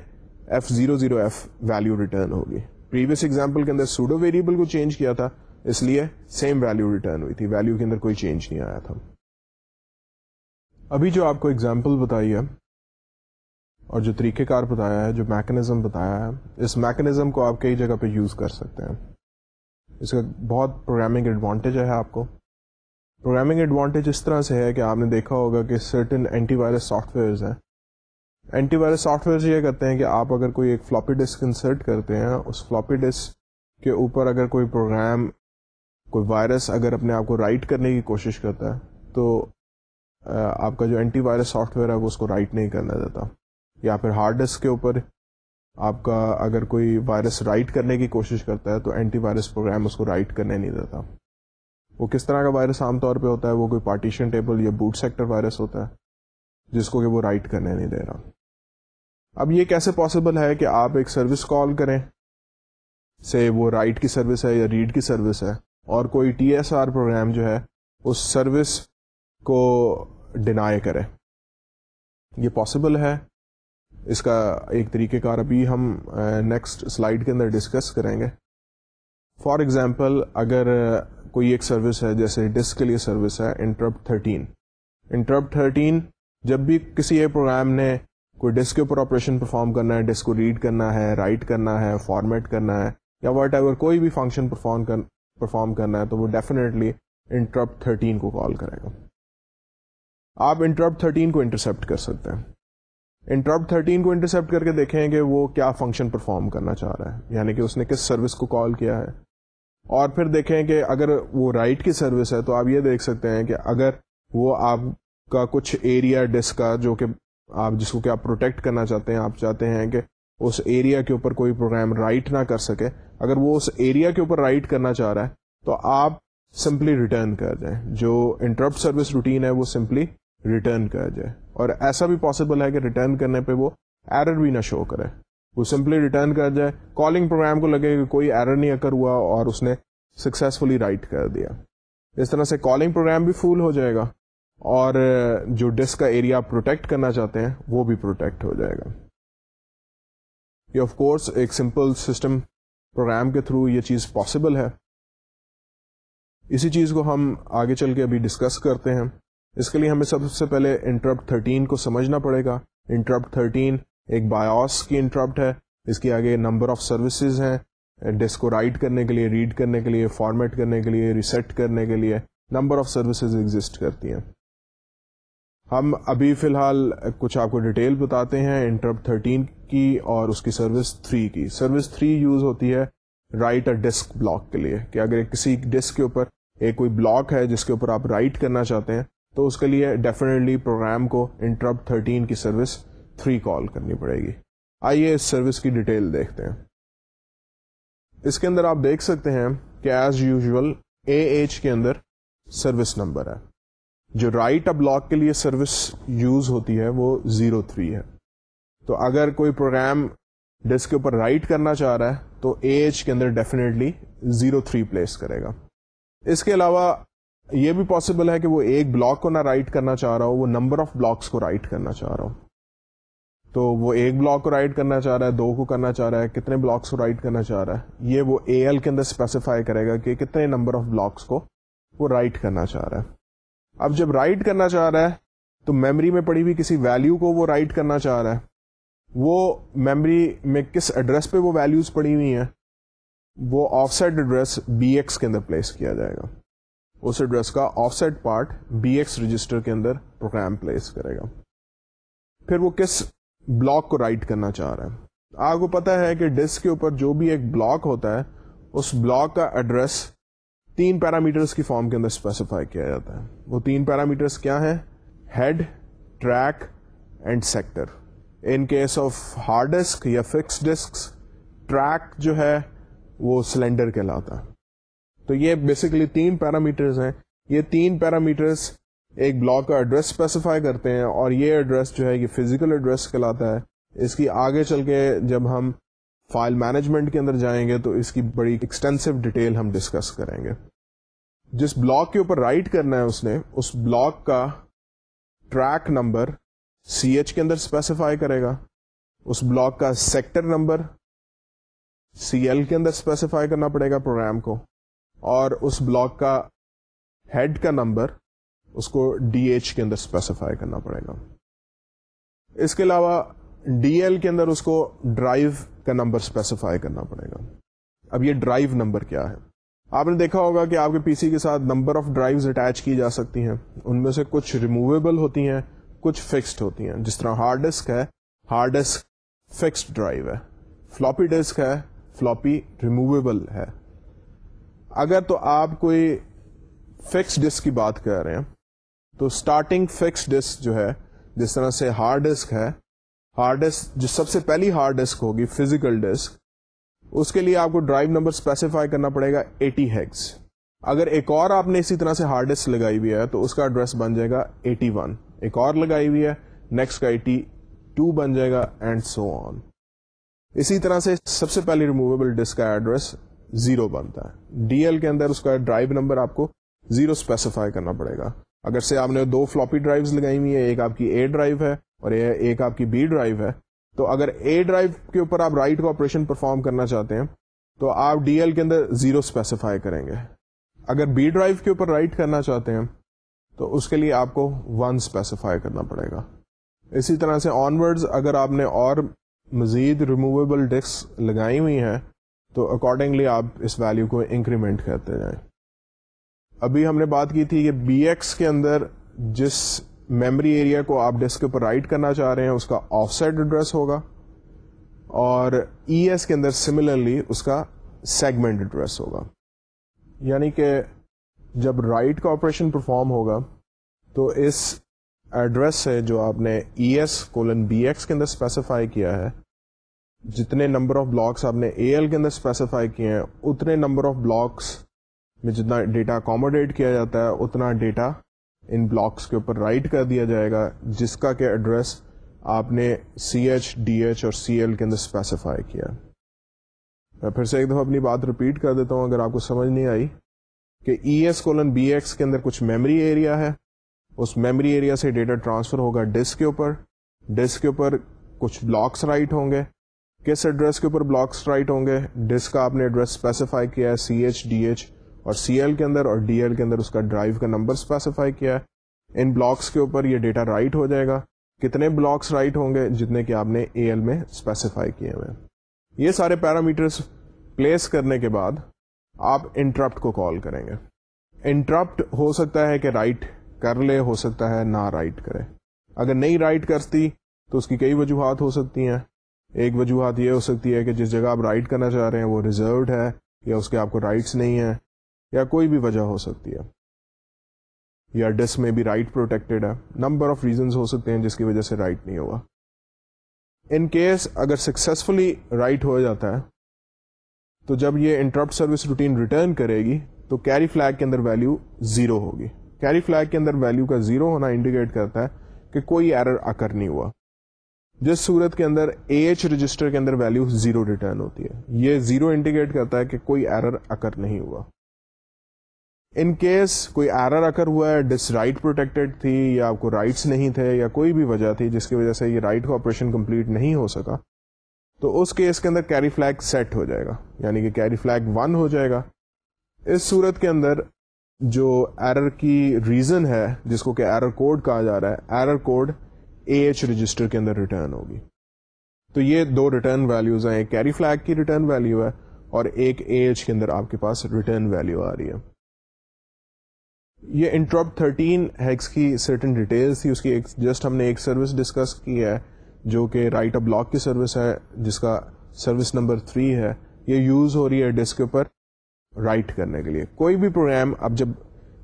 [SPEAKER 1] F zero zero F value return ہوگی۔ پریویس ایگزامپل کے اندر سوڈو ویریبل کو چینج کیا تھا، اس لیے سیم ویلو ریٹرن ہوئی تھی۔ ویلو کے اندر کوئی چینج نہیں آیا تھا۔ ابھی جو آپ کو اگزامپل بتائی ہے، اور جو طریقہ کار بتایا ہے، جو میکنزم بتایا ہے، اس میکنزم کو آپ کئی جگہ پہ یوز کر سکتے ہیں۔ اس کا بہت پروگرامنگ ایڈوانٹیج ہے آپ کو۔ پروگرامنگ ایڈوانٹیج اس طرح سے ہے کہ آپ نے دیکھا ہوگا کہ certain anti virus softwares ہیں۔ اینٹی وائرس سافٹ ویئر یہ کرتے ہیں کہ آپ اگر کوئی ایک فلاپی ڈسک انسرٹ کرتے ہیں، اس فلاپی ڈسک کے اوپر اگر کوئی پروگرام کوئی وائرس اگر اپنے آپ کو رائٹ کرنے کی کوشش کرتا ہے، تو آپ کا جو اینٹی وائرس سافٹ ویئر ہے، وہ اس کو رائٹ نہیں کرنا دیتا۔ یا پھر ہارڈ ڈسک کے اوپر آپ کا اگر کوئی وائرس رائٹ کرنے کی کوشش کرتا ہے، تو اینٹی وائرس پروگرام اس کو رائٹ کرنے نہیں دیتا۔ وہ کس طرح کا وائرس عام طور پہ ہوتا ہے؟ وہ کوئی پارٹیشن ٹیبل یا بوٹ سیکٹر وائرس ہوتا ہے، جس کو کہ وہ رائٹ کرنے نہیں دے رہا۔ اب یہ کیسے پاسبل ہے کہ آپ ایک سروس کال کریں؟ سے وہ رائٹ کی سروس ہے یا ریڈ کی سروس ہے، اور کوئی ٹی ایس آر پروگرام جو ہے، اس سروس کو ڈینائی کرے یہ پاسبل ہے۔ اس کا ایک طریقہ کار ابھی ہم نیکسٹ سلائڈ کے اندر ڈسکس کریں گے۔ فار ایگزامپل اگر کوئی ایک سروس ہے، جیسے ڈسک کے لیے سروس ہے انٹرپٹ تھرٹین انٹرپٹ تھرٹین جب بھی کسی ایک پروگرام نے کوئی ڈسک کے اوپر آپریشن پرفارم کرنا ہے، ڈسک کو ریڈ کرنا ہے رائٹ کرنا ہے فارمیٹ کرنا ہے، یا واٹ ایور کوئی بھی فنکشن پرفارم کرنا ہے، تو وہ ڈیفینیٹلی انٹرپٹ تھرٹین کو کال کرے گا۔ آپ انٹرپٹ تھرٹین کو انٹرسپٹ کر سکتے ہیں۔ انٹرپٹ تھرٹین کو انٹرسپٹ کر کے دیکھیں کہ وہ کیا فنکشن پرفارم کرنا چاہ رہا ہے۔ یعنی کہ اس نے کس سروس کو کال کیا ہے۔ اور پھر دیکھیں کہ اگر وہ رائٹ right کی سروس ہے، تو آپ یہ دیکھ سکتے ہیں کہ اگر وہ آپ کا کچھ ایریا ڈسک کا جو کہ آپ جس کو کہ آپ پروٹیکٹ کرنا چاہتے ہیں، آپ چاہتے ہیں کہ اس ایریا کے اوپر کوئی پروگرام رائٹ نہ کر سکے۔ اگر وہ اس ایریا کے اوپر رائٹ کرنا چاہ رہا ہے، تو آپ سمپلی ریٹرن کر جائیں جو انٹرپٹ سروس روٹین ہے، وہ سمپلی ریٹرن کر جائے اور ایسا بھی پاسبل ہے کہ ریٹرن کرنے پہ وہ ایرر بھی نہ شو کرے۔ وہ سمپلی ریٹرن کر جائے کالنگ پروگرام کو لگے کہ کوئی ایرر نہیں اکر ہوا اور اس نے سکسیزفلی رائٹ کر دیا۔ اس طرح سے کالنگ پروگرام بھی فل ہو جائے گا۔ اور جو ڈسک کا ایریا پروٹیکٹ کرنا چاہتے ہیں، وہ بھی پروٹیکٹ ہو جائے گا۔ یہ آف کورس ایک سمپل سسٹم پروگرام کے تھرو یہ چیز پاسبل ہے۔ اسی چیز کو ہم آگے چل کے ابھی ڈسکس کرتے ہیں۔ اس کے لیے ہمیں سب سے پہلے انٹرپٹ تھرٹین کو سمجھنا پڑے گا۔ انٹرپٹ تھرٹین ایک بایوس کی انٹرپٹ ہے۔ اس کی آگے نمبر آف سروسز ہیں۔ ڈسک کو رائٹ کرنے کے لیے ریڈ کرنے کے لیے فارمیٹ کرنے کے لیے ریسیٹ کرنے کے لیے نمبر آف سروسز ایگزٹ کرتی ہیں۔ ہم ابھی فی الحال کچھ آپ کو ڈیٹیل بتاتے ہیں، انٹرپٹ تھرٹین کی اور اس کی سروس تھری کی۔ سروس تھری یوز ہوتی ہے رائٹ اے ڈسک بلاک کے لیے، کہ اگر کسی ڈسک کے اوپر ایک کوئی بلاک ہے جس کے اوپر آپ رائٹ کرنا چاہتے ہیں، تو اس کے لیے ڈیفینیٹلی پروگرام کو انٹرپٹ تھرٹین کی سروس تھری کال کرنی پڑے گی۔ آئیے اس سروس کی ڈیٹیل دیکھتے ہیں۔ اس کے اندر آپ دیکھ سکتے ہیں کہ ایز یوزل اے ایچ کے اندر سروس نمبر ہے۔ جو رائٹ ا بلاک کے لیے سروس یوز ہوتی ہے وہ زیرو تھری ہے۔ تو اگر کوئی پروگرام ڈسک کے اوپر رائٹ کرنا چاہ رہا ہے تو اے ایچ کے اندر ڈیفینیٹلی زیرو تھری پلیس کرے گا۔ اس کے علاوہ یہ بھی پاسبل ہے کہ وہ ایک بلاک کو نہ رائٹ کرنا چاہ رہا ہو، وہ نمبر آف بلاکس کو رائٹ کرنا چاہ رہا ہو۔ تو وہ ایک بلاک کو رائٹ کرنا چاہ رہا ہے، دو کو کرنا چاہ رہا ہے، کتنے بلاکس کو رائٹ کرنا چاہ رہا ہے، یہ وہ اے ایل کے اندر اسپیسیفائی کرے گا کہ کتنے نمبر آف بلاکس کو وہ رائٹ کرنا چاہ رہا ہے۔ اب جب رائٹ کرنا چاہ رہا ہے، تو میموری میں پڑی ہوئی کسی ویلو کو وہ رائٹ کرنا چاہ رہا ہے۔ وہ میموری میں کس ایڈریس پہ وہ ویلوز پڑی ہوئی ہیں؟ وہ offset address B X کے اندر پلیس کیا جائے گا۔ اس ایڈریس کا offset part B X register کے اندر پروگرام پلیس کرے گا۔ پھر وہ کس بلاک کو رائٹ کرنا چاہ رہا ہے؟ آپ کو پتا ہے کہ ڈسک کے اوپر جو بھی ایک بلاک ہوتا ہے، اس بلاک کا ایڈریس تین پیرامیٹرس کی فارم کے اندر اسپیسیفائی کیا جاتا ہے۔ وہ تین پیرامیٹرس کیا ہیں؟ Head track and sector in case of hard disk یا فکس ڈسک ٹریک جو ہے وہ سلینڈر کہلاتا ہے۔ تو یہ بیسکلی تین پیرامیٹرز ہیں۔ یہ تین پیرامیٹرز ایک بلاک کا ایڈریس اسپیسیفائی کرتے ہیں اور یہ ایڈریس جو ہے یہ فزیکل ایڈریس کہلاتا ہے۔ اس کی آگے چل کے جب ہم فائل مینجمنٹ کے اندر جائیں گے تو اس کی بڑی ایکسٹینسو ڈیٹیل ہم ڈسکس کریں گے۔ جس بلاک کے اوپر رائٹ کرنا ہے اس نے، اس بلاک کا ٹریک نمبر سی ایچ کے اندر اسپیسیفائی کرے گا۔ اس بلاک کا سیکٹر نمبر سی ایل کے اندر اسپیسیفائی کرنا پڑے گا پروگرام کو۔ اور اس بلاک کا ہیڈ کا نمبر اس کو ڈی ایچ کے اندر اسپیسیفائی کرنا پڑے گا۔ اس کے علاوہ ڈی ایل کے اندر اس کو ڈرائیو کا نمبر اسپیسیفائی کرنا پڑے گا۔ اب یہ ڈرائیو نمبر کیا ہے؟ آپ نے دیکھا ہوگا کہ آپ کے پی سی کے ساتھ نمبر آف ڈرائیو اٹیچ کی جا سکتی ہیں۔ ان میں سے کچھ ریموویبل ہوتی ہیں، کچھ فکسڈ ہوتی ہیں۔ جس طرح ہارڈ ڈسک ہے ہارڈ ڈسک فکسڈ ڈرائیو ہے۔ فلوپی ڈسک ہے فلوپی ریموویبل ہے۔ اگر تو آپ کوئی فکس ڈسک کی بات کر رہے ہیں، تو اسٹارٹنگ فکس ڈسک جو ہے، جس طرح سے ہارڈ ڈسک ہے ہارڈ ڈسک، جو سب سے پہلی ہارڈ ڈسک ہوگی، فزیکل ڈسک، اس کے لیے آپ کو ڈرائیو نمبر اسپیسیفائی کرنا پڑے گا ایٹی ہیگس اگر ایک اور آپ نے اسی طرح سے ہارڈ ڈسک لگائی ہوئی ہے، تو اس کا ایڈریس بن جائے گا ایٹی ون۔ ایک اور لگائی ہوئی ہے نیکسٹ کا ایٹی ٹو بن جائے گا اینڈ سو آن اسی طرح سے سب سے پہلی ریموویبل ڈسک کا ایڈریس زیرو بنتا ہے۔ ڈی ایل کے اندر اس کا ڈرائیو نمبر آپ کو زیرو اسپیسیفائی کرنا پڑے گا۔ اگر سے آپ نے دو فلوپی ڈرائیو لگائی ہوئی ہے ایک آپ کی اے ڈرائیو ہے اور ایک آپ کی بی ڈرائیو ہے، تو اگر اے ڈرائیو کے اوپر آپ رائٹ کو آپریشن پرفارم کرنا چاہتے ہیں، تو آپ ڈی ایل کے اندر زیرو اسپیسیفائی کریں گے۔ اگر بی ڈرائیو کے اوپر رائٹ کرنا چاہتے ہیں، تو اس کے لیے آپ کو ون اسپیسیفائی کرنا پڑے گا۔ اسی طرح سے آن ورڈ اگر آپ نے اور مزید ریموویبل ڈسک لگائی ہوئی ہیں، تو اکارڈنگلی آپ اس ویلو کو انکریمنٹ کرتے جائیں۔ ابھی ہم نے بات کی تھی کہ بی ایکس کے اندر جس میموری ایریا کو آپ ڈسک کے اوپر رائٹ کرنا چاہ رہے ہیں، اس کا آف سائڈ ایڈریس ہوگا، اور ای ایس کے اندر سملرلی اس کا سیگمنٹ ایڈریس ہوگا۔ یعنی کہ جب رائٹ کا آپریشن پرفارم ہوگا، تو اس ایڈریس سے جو آپ نے E S colon B X کے اندر اسپیسیفائی کیا ہے، جتنے نمبر آف بلاکس آپ نے اے ایل کے اندر اسپیسیفائی کیے ہیں، اتنے نمبر آف بلاکس میں جتنا ڈیٹا اکوموڈیٹ کیا جاتا ہے، اتنا ڈیٹا ان بلاکس کے اوپر رائٹ کر دیا جائے گا، جس کا کہ ایڈریس آپ نے سی ایچ ڈی ایچ اور سی ایل کے اندر اسپیسیفائی کیا۔ میں پھر سے ایک دفعہ اپنی بات ریپیٹ کر دیتا ہوں، اگر آپ کو سمجھ نہیں آئی کہ E S colon B X کے اندر کچھ میموری ایریا ہے۔ اس میموری ایریا سے ڈیٹا ٹرانسفر ہوگا ڈسک کے اوپر۔ ڈسک کے اوپر کچھ بلاکس رائٹ ہوں گے۔ کس ایڈریس کے اوپر بلاکس رائٹ ہوں گے؟ ڈسک کا آپ نے ایڈریس اسپیسیفائی کیا ہے سی ایچ ڈی ایچ اور سی ایل کے اندر اور ڈی ایل کے اندر اس کا ڈرائیو کا نمبر اسپیسیفائی کیا ہے۔ ان بلاکس کے اوپر یہ ڈیٹا رائٹ ہو جائے گا۔ کتنے بلاکس رائٹ ہوں گے جتنے کہ آپ نے اے ایل میں اسپیسیفائی کیے ہوئے یہ سارے پیرامیٹرس پلیس کرنے کے بعد آپ انٹرپٹ کو کال کریں گے۔ انٹرپٹ ہو سکتا ہے کہ رائٹ کر لے، ہو سکتا ہے نہ رائٹ کرے۔ اگر نہیں رائٹ کرتی تو اس کی کئی وجوہات ہو سکتی ہیں۔ ایک وجوہات یہ ہو سکتی ہے کہ جس جگہ آپ رائٹ کرنا چاہ رہے ہیں وہ ریزروڈ ہے یا اس کے آپ کو رائٹس نہیں ہیں۔ یا کوئی بھی وجہ ہو سکتی ہے۔ یا ڈسک میں بھی رائٹ پروٹیکٹیڈ ہے۔ نمبر آف ریزنس ہو سکتے ہیں جس کی وجہ سے رائٹ نہیں ہوگا۔ ان کیس اگر سکسیسفلی رائٹ ہو جاتا ہے، تو جب یہ انٹرپٹ سروس روٹین ریٹرن کرے گی، تو کیری فلیگ کے اندر ویلو زیرو ہوگی۔ کیری فلیگ کے اندر ویلو کا زیرو ہونا انڈیکیٹ کرتا ہے کہ کوئی ایرر اکر نہیں ہوا۔ جس صورت کے اندر اے ایچ رجسٹر کے اندر ویلو زیرو ریٹرن ہوتی ہے، یہ زیرو انڈیکیٹ کرتا ہے کہ کوئی ایرر اکر نہیں ہوا۔ ان کیس کوئی ایرر اکر ہوا ہے ڈس رائٹ پروٹیکٹیڈ تھی یا آپ کو رائٹس نہیں تھے یا کوئی بھی وجہ تھی جس کی وجہ سے یہ رائٹ کا آپریشن کمپلیٹ نہیں ہو سکا، تو اس کیس کے اندر کیری فلیگ سیٹ ہو جائے گا یعنی کہ کیری فلیگ ون ہو جائے گا۔ اس صورت کے اندر جو ایرر کی ریزن ہے، جس کو کہ ایرر کوڈ کہا جا رہا ہے error code A H register کے اندر ریٹرن ہوگی۔ تو یہ دو ریٹرن ویلوز ہیں، ایک کیری فلیگ کی ریٹرن ویلو ہے اور ایک اے ایچ کے اندر آپ کے پاس ریٹرن ویلو آ رہی ہے۔ یہ انٹرپ تھرٹین ہیکس کی سرٹن ڈیٹیلس تھی۔ اس کی ایک جسٹ ہم نے ایک سروس ڈسکس کی ہے جو کہ رائٹ اے بلاک کی سروس ہے، جس کا سروس نمبر تھری ہے۔ یہ یوز ہو رہی ہے ڈسک کے اوپر رائٹ کرنے کے لیے۔ کوئی بھی پروگرام اب جب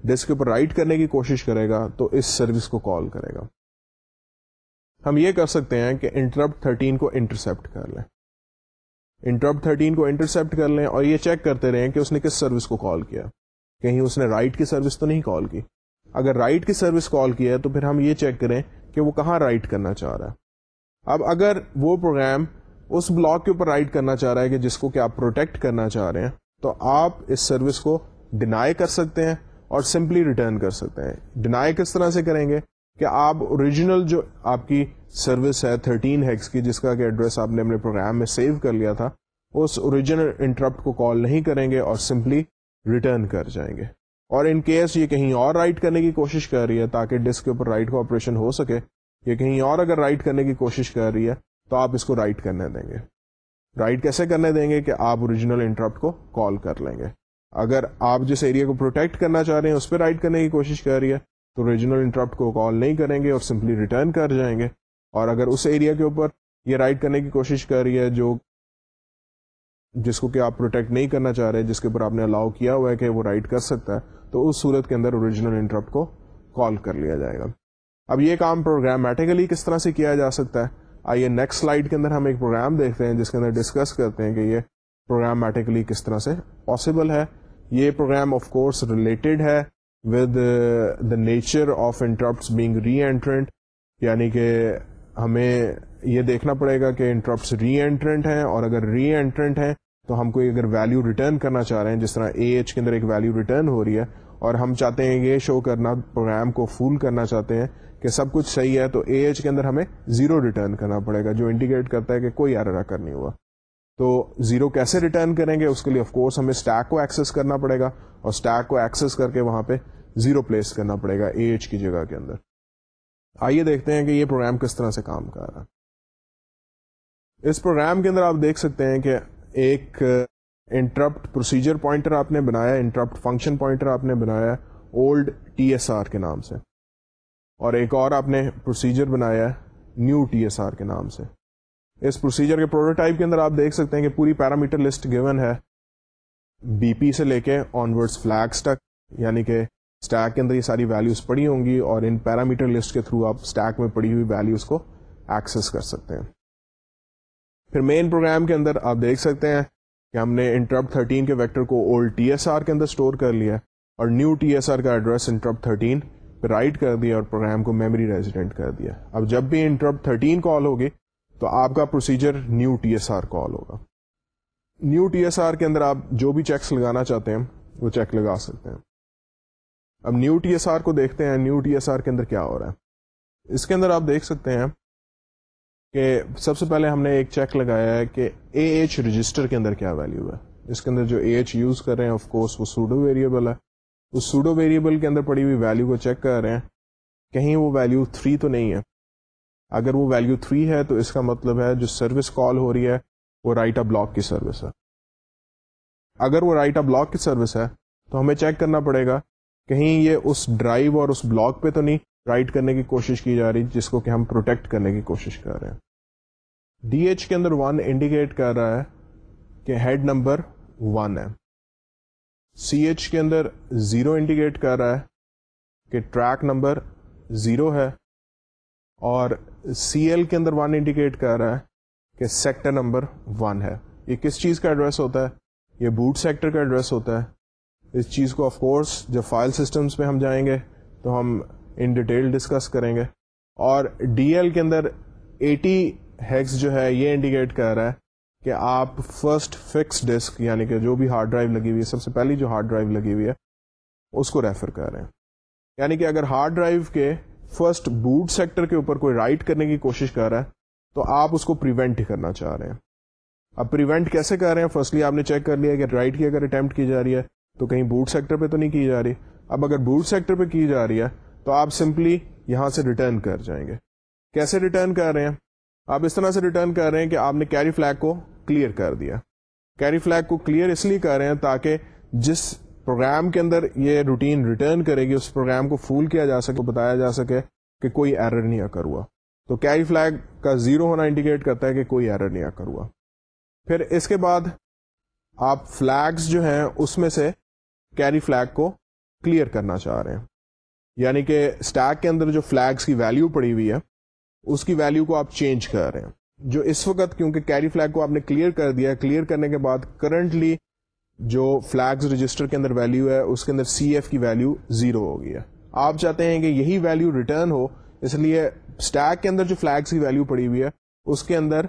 [SPEAKER 1] ڈسک کے اوپر رائٹ کرنے کی کوشش کرے گا تو اس سروس کو کال کرے گا۔ ہم یہ کر سکتے ہیں کہ انٹرپٹ تھرٹین کو انٹرسپٹ کر لیں۔ انٹرپٹ تھرٹین کو انٹرسپٹ کر لیں اور یہ چیک کرتے رہیں کہ اس نے کس سروس کو کال کیا۔ کہیں اس نے رائٹ کی سروس تو نہیں کال کی۔ اگر رائٹ کی سروس کال کی ہے تو پھر ہم یہ چیک کریں کہ وہ کہاں رائٹ کرنا چاہ رہا ہے۔ اب اگر وہ پروگرام اس بلاک کے اوپر رائٹ کرنا چاہ رہا ہے کہ جس کو کہ آپ پروٹیکٹ کرنا چاہ رہے ہیں، تو آپ اس سروس کو ڈینائی کر سکتے ہیں اور سمپلی ریٹرن کر سکتے ہیں۔ ڈینائی کس طرح سے کریں گے کہ آپ اوریجنل جو آپ کی سروس ہے تھرٹین ہیکس کی، جس کا کہ ایڈریس آپ نے اپنے پروگرام میں سیو کر لیا تھا، اس اوریجنل انٹرپٹ کو کال نہیں کریں گے اور سمپلی ریٹرن کر جائیں گے۔ اور ان کیس یہ کہیں اور رائٹ کرنے کی کوشش کر رہی ہے تاکہ ڈسک کے اوپر رائٹ کا آپریشن ہو سکے، یہ کہیں اور اگر رائٹ کرنے کی کوشش کر رہی ہے تو آپ اس کو رائٹ کرنے دیں گے۔ رائٹ کیسے کرنے دیں گے کہ آپ اوریجنل انٹرپٹ کو کال کر لیں گے۔ اگر آپ جس ایریا کو پروٹیکٹ کرنا چاہ رہے ہیں اس پہ رائٹ کرنے کی کوشش کر رہی ہے تو اوریجنل انٹرپٹ کو کال نہیں کریں گے اور سمپلی ریٹرن کر جائیں گے۔ اور اگر اس ایریا کے اوپر یہ رائٹ کرنے کی کوشش کر رہی ہے جو جس کو کہ آپ پروٹیکٹ نہیں کرنا چاہ رہے، جس کے اوپر آپ نے الاؤ کیا ہوا ہے کہ وہ رائٹ کر سکتا ہے، تو اس صورت کے اندر اوریجنل انٹرپٹ کو کال کر لیا جائے گا۔ اب یہ کام پروگرامیٹیکلی کس طرح سے کیا جا سکتا ہے؟ آئیے نیکسٹ سلائڈ کے اندر ہم ایک پروگرام دیکھتے ہیں، جس کے اندر ڈسکس کرتے ہیں کہ یہ پروگرامیٹیکلی کس طرح سے پاسبل ہے۔ یہ پروگرام آف کورس ریلیٹڈ ہے with the nature of interrupt being reentrant یعنی کہ ہمیں یہ دیکھنا پڑے گا کہ انٹرپٹس ری اینٹرنٹ ہیں اور اگر ری اینٹرنٹ ہیں تو ہم کوئی اگر ویلو ریٹرن کرنا چاہ رہے ہیں، جس طرح اے ایچ کے اندر ایک ویلو ریٹرن ہو رہی ہے، اور ہم چاہتے ہیں یہ شو کرنا پروگرام کو فول کرنا چاہتے ہیں کہ سب کچھ صحیح ہے، تو اے ایچ کے اندر ہمیں زیرو ریٹرن کرنا پڑے گا، جو انڈیکیٹ کرتا ہے کہ کوئی ایرر کر نہیں ہوا۔ تو زیرو کیسے ریٹرن کریں گے؟ اس کے لیے آف کورس ہمیں اسٹیک کو ایکسس کرنا پڑے گا، اور اسٹیک کو ایکسس کر کے وہاں پہ زیرو پلیس کرنا پڑے گا اے ایچ کی جگہ کے اندر۔ آئیے دیکھتے ہیں کہ یہ پروگرام کس طرح سے کام کر رہا ہے۔ اس پروگرام کے اندر آپ دیکھ سکتے ہیں کہ ایک انٹرپٹ پروسیجر پوائنٹر آپ نے بنایا، انٹرپٹ فنکشن پوائنٹر آپ نے بنایا، اولڈ ٹی ایس آر کے نام سے۔ اور ایک اور آپ نے پروسیجر بنایا ہے نیو ٹی ایس آر کے نام سے۔ اس پروسیجر کے پروٹوٹائپ کے اندر آپ دیکھ سکتے ہیں کہ پوری پیرامیٹر لسٹ گیون ہے۔ بی پی سے لے کے آن ورڈ فلیگس تک یعنی کہ اسٹیک کے اندر یہ ساری ویلوز پڑی ہوں گی اور ان پیرامیٹر لسٹ کے تھرو آپ اسٹیک میں پڑی ہوئی ویلوز کو ایکسس کر سکتے ہیں۔ پھر مین پروگرام کے اندر آپ دیکھ سکتے ہیں کہ ہم نے انٹرپٹ تھرٹین کے ویکٹر کو اولڈ ٹی ایس آر کے اندر اسٹور کر لیا اور نیو ٹی ایس آر کا ایڈریس انٹرپٹ تھرٹین پہ رائٹ کر دیا اور پروگرام کو میموری ریزیڈنٹ کر دیا۔ اب جب بھی انٹرپٹ تھرٹین کال ہوگی تو آپ کا procedure new T S R call ہوگا۔ نیو ٹی ایس آر کے اندر آپ جو بھی چیکس لگانا چاہتے ہیں وہ چیک لگا سکتے ہیں۔ اب نیو ٹی ایس آر کو دیکھتے ہیں۔ نیو ٹی ایس آر کے اندر کیا ہو رہا ہے؟ اس کے اندر آپ دیکھ سکتے ہیں کہ سب سے پہلے ہم نے ایک چیک لگایا ہے کہ اے ایچ رجسٹر کے اندر کیا ویلو ہے۔ اس کے اندر جو اے ایچ یوز کر رہے ہیں آف کورس وہ سوڈو ویریبل ہے۔ اس سوڈو ویریبل کے اندر پڑی ہوئی ویلو کو چیک کر رہے ہیں۔ کہیں وہ ویلو 3 تو نہیں ہے۔ اگر وہ ویلو 3 ہے، تو اس کا مطلب ہے جو سروس کال ہو رہی ہے، وہ رائٹ اے بلاک کی سروس ہے۔ اگر وہ رائٹ اے بلاک کی سروس ہے، تو ہمیں چیک کرنا پڑے گا۔ کہیں یہ اس ڈرائیو اور اس بلاک پہ تو نہیں رائٹ کرنے کی کوشش کی جا رہی جس کو کہ ہم پروٹیکٹ کرنے کی کوشش کر رہے ہیں۔ ڈی ایچ کے اندر ون انڈیکیٹ کر رہا ہے کہ ہیڈ نمبر ون ہے۔ سی ایچ کے اندر زیرو انڈیکیٹ کر رہا ہے کہ ٹریک نمبر زیرو ہے۔ اور سی ایل کے اندر ون انڈیکیٹ کر رہا ہے کہ سیکٹر نمبر ون ہے۔ یہ کس چیز کا ایڈریس ہوتا ہے؟ یہ بوٹ سیکٹر کا ایڈریس ہوتا ہے۔ اس چیز کو آف کورس جب فائل سسٹمز پہ ہم جائیں گے تو ہم ان ڈیٹیل ڈسکس کریں گے۔ اور ڈی ایل کے اندر ایٹی ہیکس جو ہے یہ انڈیکیٹ کر رہا ہے کہ آپ فرسٹ فکس ڈسک یعنی کہ جو بھی ہارڈ ڈرائیو لگی ہوئی ہے، سب سے پہلی جو ہارڈ ڈرائیو لگی ہوئی ہے، اس کو ریفر کر رہے ہیں۔ یعنی کہ اگر ہارڈ ڈرائیو کے فرسٹ بوٹ سیکٹر کے اوپر کوئی رائٹ کرنے کی کوشش کر رہا ہے، تو آپ اس کو پریونٹ کرنا چاہ رہے ہیں۔ اب پریونٹ کیسے کر رہے ہیں؟ فرسٹلی آپ نے چیک کر لیا کہ رائٹ کی اگر اٹمپٹ کی جا رہی ہے، تو کہیں بوٹ سیکٹر پہ تو نہیں کی جا رہی۔ اب اگر بوٹ سیکٹر پہ کی جا رہی ہے، تو آپ سمپلی یہاں سے ریٹرن کر جائیں گے۔ کیسے ریٹرن کر رہے ہیں؟ آپ اس طرح سے ریٹرن کر رہے ہیں کہ آپ نے کیری فلیک کو کلیئر کر دیا۔ کیری فلیک کو کلیئر اس لیے کر رہے ہیں تاکہ جس پروگرام کے اندر یہ روٹین ریٹرن کرے گی، اس پروگرام کو فول کیا جا سکے، بتایا جا سکے کہ کوئی ایرر نہیں اکر ہوا۔ تو کیری فلیک کا زیرو ہونا انڈیکیٹ کرتا ہے کہ کوئی ایرر نہیں اکر ہوا۔ پھر اس کے بعد آپ فلیگس جو ہیں، اس میں سے کیری فلیک کو کلیئر کرنا چاہ رہے ہیں۔ یعنی کہ اسٹیک کے اندر جو فلیگس کی ویلو پڑی ہوئی ہے اس کی ویلو کو آپ چینج کر رہے ہیں۔ جو اس وقت کیونکہ کیری فلیگ کو آپ نے کلیئر کر دیا کلیئر کرنے کے بعد کرنٹلی جو فلیگز رجسٹر کے اندر ویلو ہے، اس کے اندر سی ایف کی ویلو زیرو ہو گئی ہے۔ آپ چاہتے ہیں کہ یہی ویلو ریٹرن ہو، اس لیے اسٹیک کے اندر جو فلیگس کی ویلو پڑی ہوئی ہے، اس کے اندر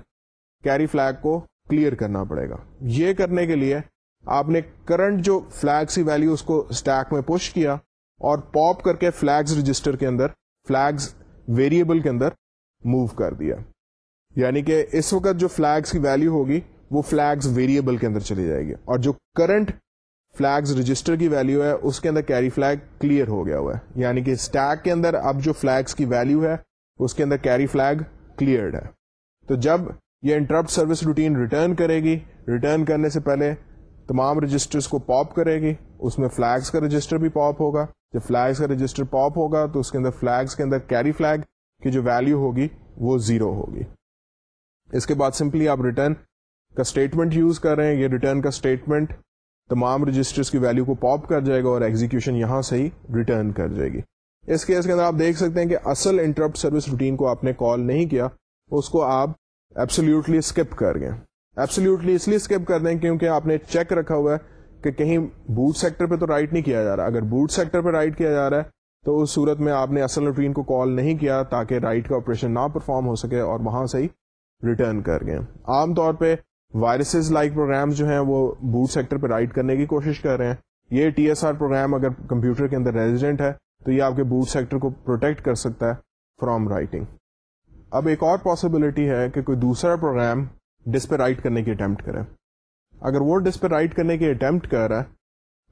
[SPEAKER 1] کیری فلیگ کو کلیئر کرنا پڑے گا۔ یہ کرنے کے لیے آپ نے کرنٹ جو فلیگس کی ویلو اس کو اسٹیک میں پش کیا اور پاپ کر کے فلیگز رجسٹر کے اندر فلیگز ویریبل کے اندر موو کر دیا۔ یعنی کہ اس وقت جو فلیگس کی ویلو ہوگی، وہ فلیگس ویریبل کے اندر چلی جائے گی۔ اور جو کرنٹ فلیگز رجسٹر کی ویلو ہے، اس کے اندر کیری فلیگ کلیئر ہو گیا ہوا ہے۔ یعنی کہ اسٹیک کے اندر اب جو فلیگس کی ویلو ہے، اس کے اندر کیری فلیگ کلیئرڈ ہے۔ تو جب یہ انٹرپٹ سروس روٹین ریٹرن کرے گی ریٹرن کرنے سے پہلے تمام رجسٹرز کو پاپ کرے گی۔ اس میں فلیگس کا رجسٹر بھی پاپ ہوگا۔ جب فلیگس کا رجسٹر پاپ ہوگا، تو اس کے اندر فلیگس کے اندر کیری فلیگ کی جو ویلو ہوگی وہ زیرو ہوگی۔ اس کے بعد سمپلی آپ ریٹرن کا اسٹیٹمنٹ یوز کر رہے ہیں۔ یہ ریٹرن کا اسٹیٹمنٹ تمام رجسٹر کی ویلو کو پاپ کر جائے گا اور ایگزیکشن یہاں سے ہی ریٹرن کر جائے گی۔ اس کیس کے اندر آپ دیکھ سکتے ہیں کہ اصل انٹرپٹ سروس روٹین کو آپ نے کال نہیں کیا، اس کو آپ ایبسلیوٹلی اسکپ کر گئے۔ ایبسلیوٹلی اس لیے اسکپ کر دیں کیونکہ آپ نے چیک رکھا ہوا ہے کہ کہیں بوٹ سیکٹر پہ تو رائٹ نہیں کیا جا رہا۔ اگر بوٹ سیکٹر پہ رائٹ کیا جا رہا ہے تو اس صورت میں آپ نے اصل روٹین کو کال نہیں کیا تاکہ رائٹ کا آپریشن نہ پرفارم ہو سکے اور وہاں سے ہی ریٹرن کر گئے۔ عام طور پہ وائرسز لائک پروگرام جو ہیں وہ بوٹ سیکٹر پہ رائٹ کرنے کی کوشش کر رہے ہیں۔ یہ ٹی ایس آر پروگرام اگر کمپیوٹر کے اندر ریزیڈنٹ ہے تو یہ آپ کے بوٹ سیکٹر کو پروٹیکٹ کر سکتا ہے فرام رائٹنگ اب ایک اور پاسبلٹی ہے کہ کوئی دوسرا پروگرام ڈس پہ رائٹ کرنے کی اٹمپٹ کرے۔ اگر وہ ڈس پہ رائٹ کرنے کی اٹمپٹ کر رہا ہے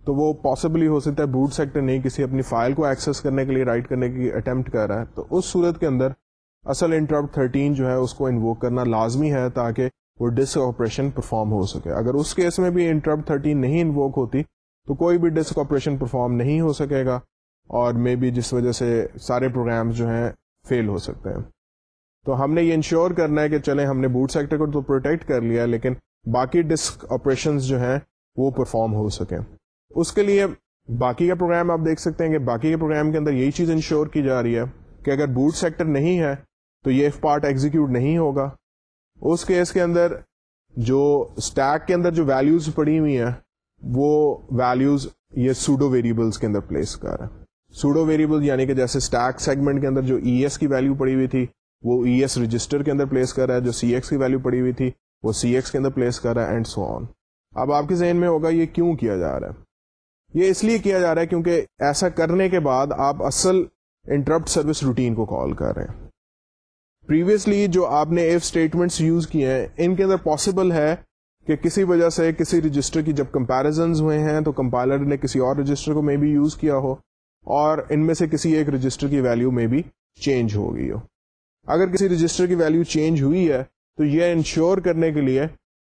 [SPEAKER 1] تو وہ پاسبلی ہو سکتا ہے بوٹ سیکٹر نہیں کسی اپنی فائل کو ایکسس کرنے کے لیے رائٹ کرنے کی اٹمپٹ کر رہا ہے۔ تو اس صورت کے اندر اصل انٹرپٹ 13 جو ہے اس کو انووک کرنا لازمی ہے تاکہ وہ ڈسک آپریشن پرفارم ہو سکے۔ اگر اس کیس میں بھی انٹرپٹ 13 نہیں انووک ہوتی تو کوئی بھی ڈسک آپریشن پرفارم نہیں ہو سکے گا اور مے بی جس وجہ سے سارے پروگرام جو ہیں فیل ہو سکتے ہیں۔ تو ہم نے یہ انشور کرنا ہے کہ چلیں ہم نے بوٹ سیکٹر کو تو پروٹیکٹ کر لیا لیکن باقی ڈسک آپریشن جو ہیں وہ پرفارم ہو سکیں اس کے لیے باقی کا پروگرام آپ دیکھ سکتے ہیں کہ باقی کے پروگرام کے اندر یہی چیز انشور کی جا رہی ہے کہ اگر بوٹ سیکٹر نہیں ہے تو یہ ایف پارٹ ایگزیکیوٹ نہیں ہوگا۔ اس کیس کے اندر جو اسٹیک کے اندر جو ویلوز پڑی ہوئی ہیں، وہ ویلوز یہ سوڈو ویریبلس کے اندر پلیس کر رہا ہے۔ سوڈو ویریبل یعنی کہ جیسے اسٹیک سیگمنٹ کے اندر جو ای ایس کی ویلو پڑی ہوئی تھی، وہ ای ایس رجسٹر کے اندر پلیس کر رہا ہے۔ جو سی ایکس کی ویلو پڑی ہوئی تھی، وہ سی ایکس کے اندر پلیس کر رہا ہے اینڈ سو آن اب آپ کے ذہن میں ہوگا یہ کیوں کیا جا رہا ہے؟ یہ اس لیے کیا جا رہا ہے کیونکہ ایسا کرنے کے بعد آپ اصل انٹرپٹ سروس روٹین کو کال کر رہے ہیں۔ پریویسلی جو آپ نے ایف اسٹیٹمنٹس یوز کیے ہیں، ان کے اندر پاسبل ہے کہ کسی وجہ سے کسی رجسٹر کی جب کمپیرزنز ہوئے ہیں تو کمپائلر نے کسی اور رجسٹر کو میں بھی یوز کیا ہو اور ان میں سے کسی ایک رجسٹر کی ویلو میں بھی چینج ہو گئی ہو۔ اگر کسی رجسٹر کی ویلو چینج ہوئی ہے، تو یہ انشور کرنے کے لیے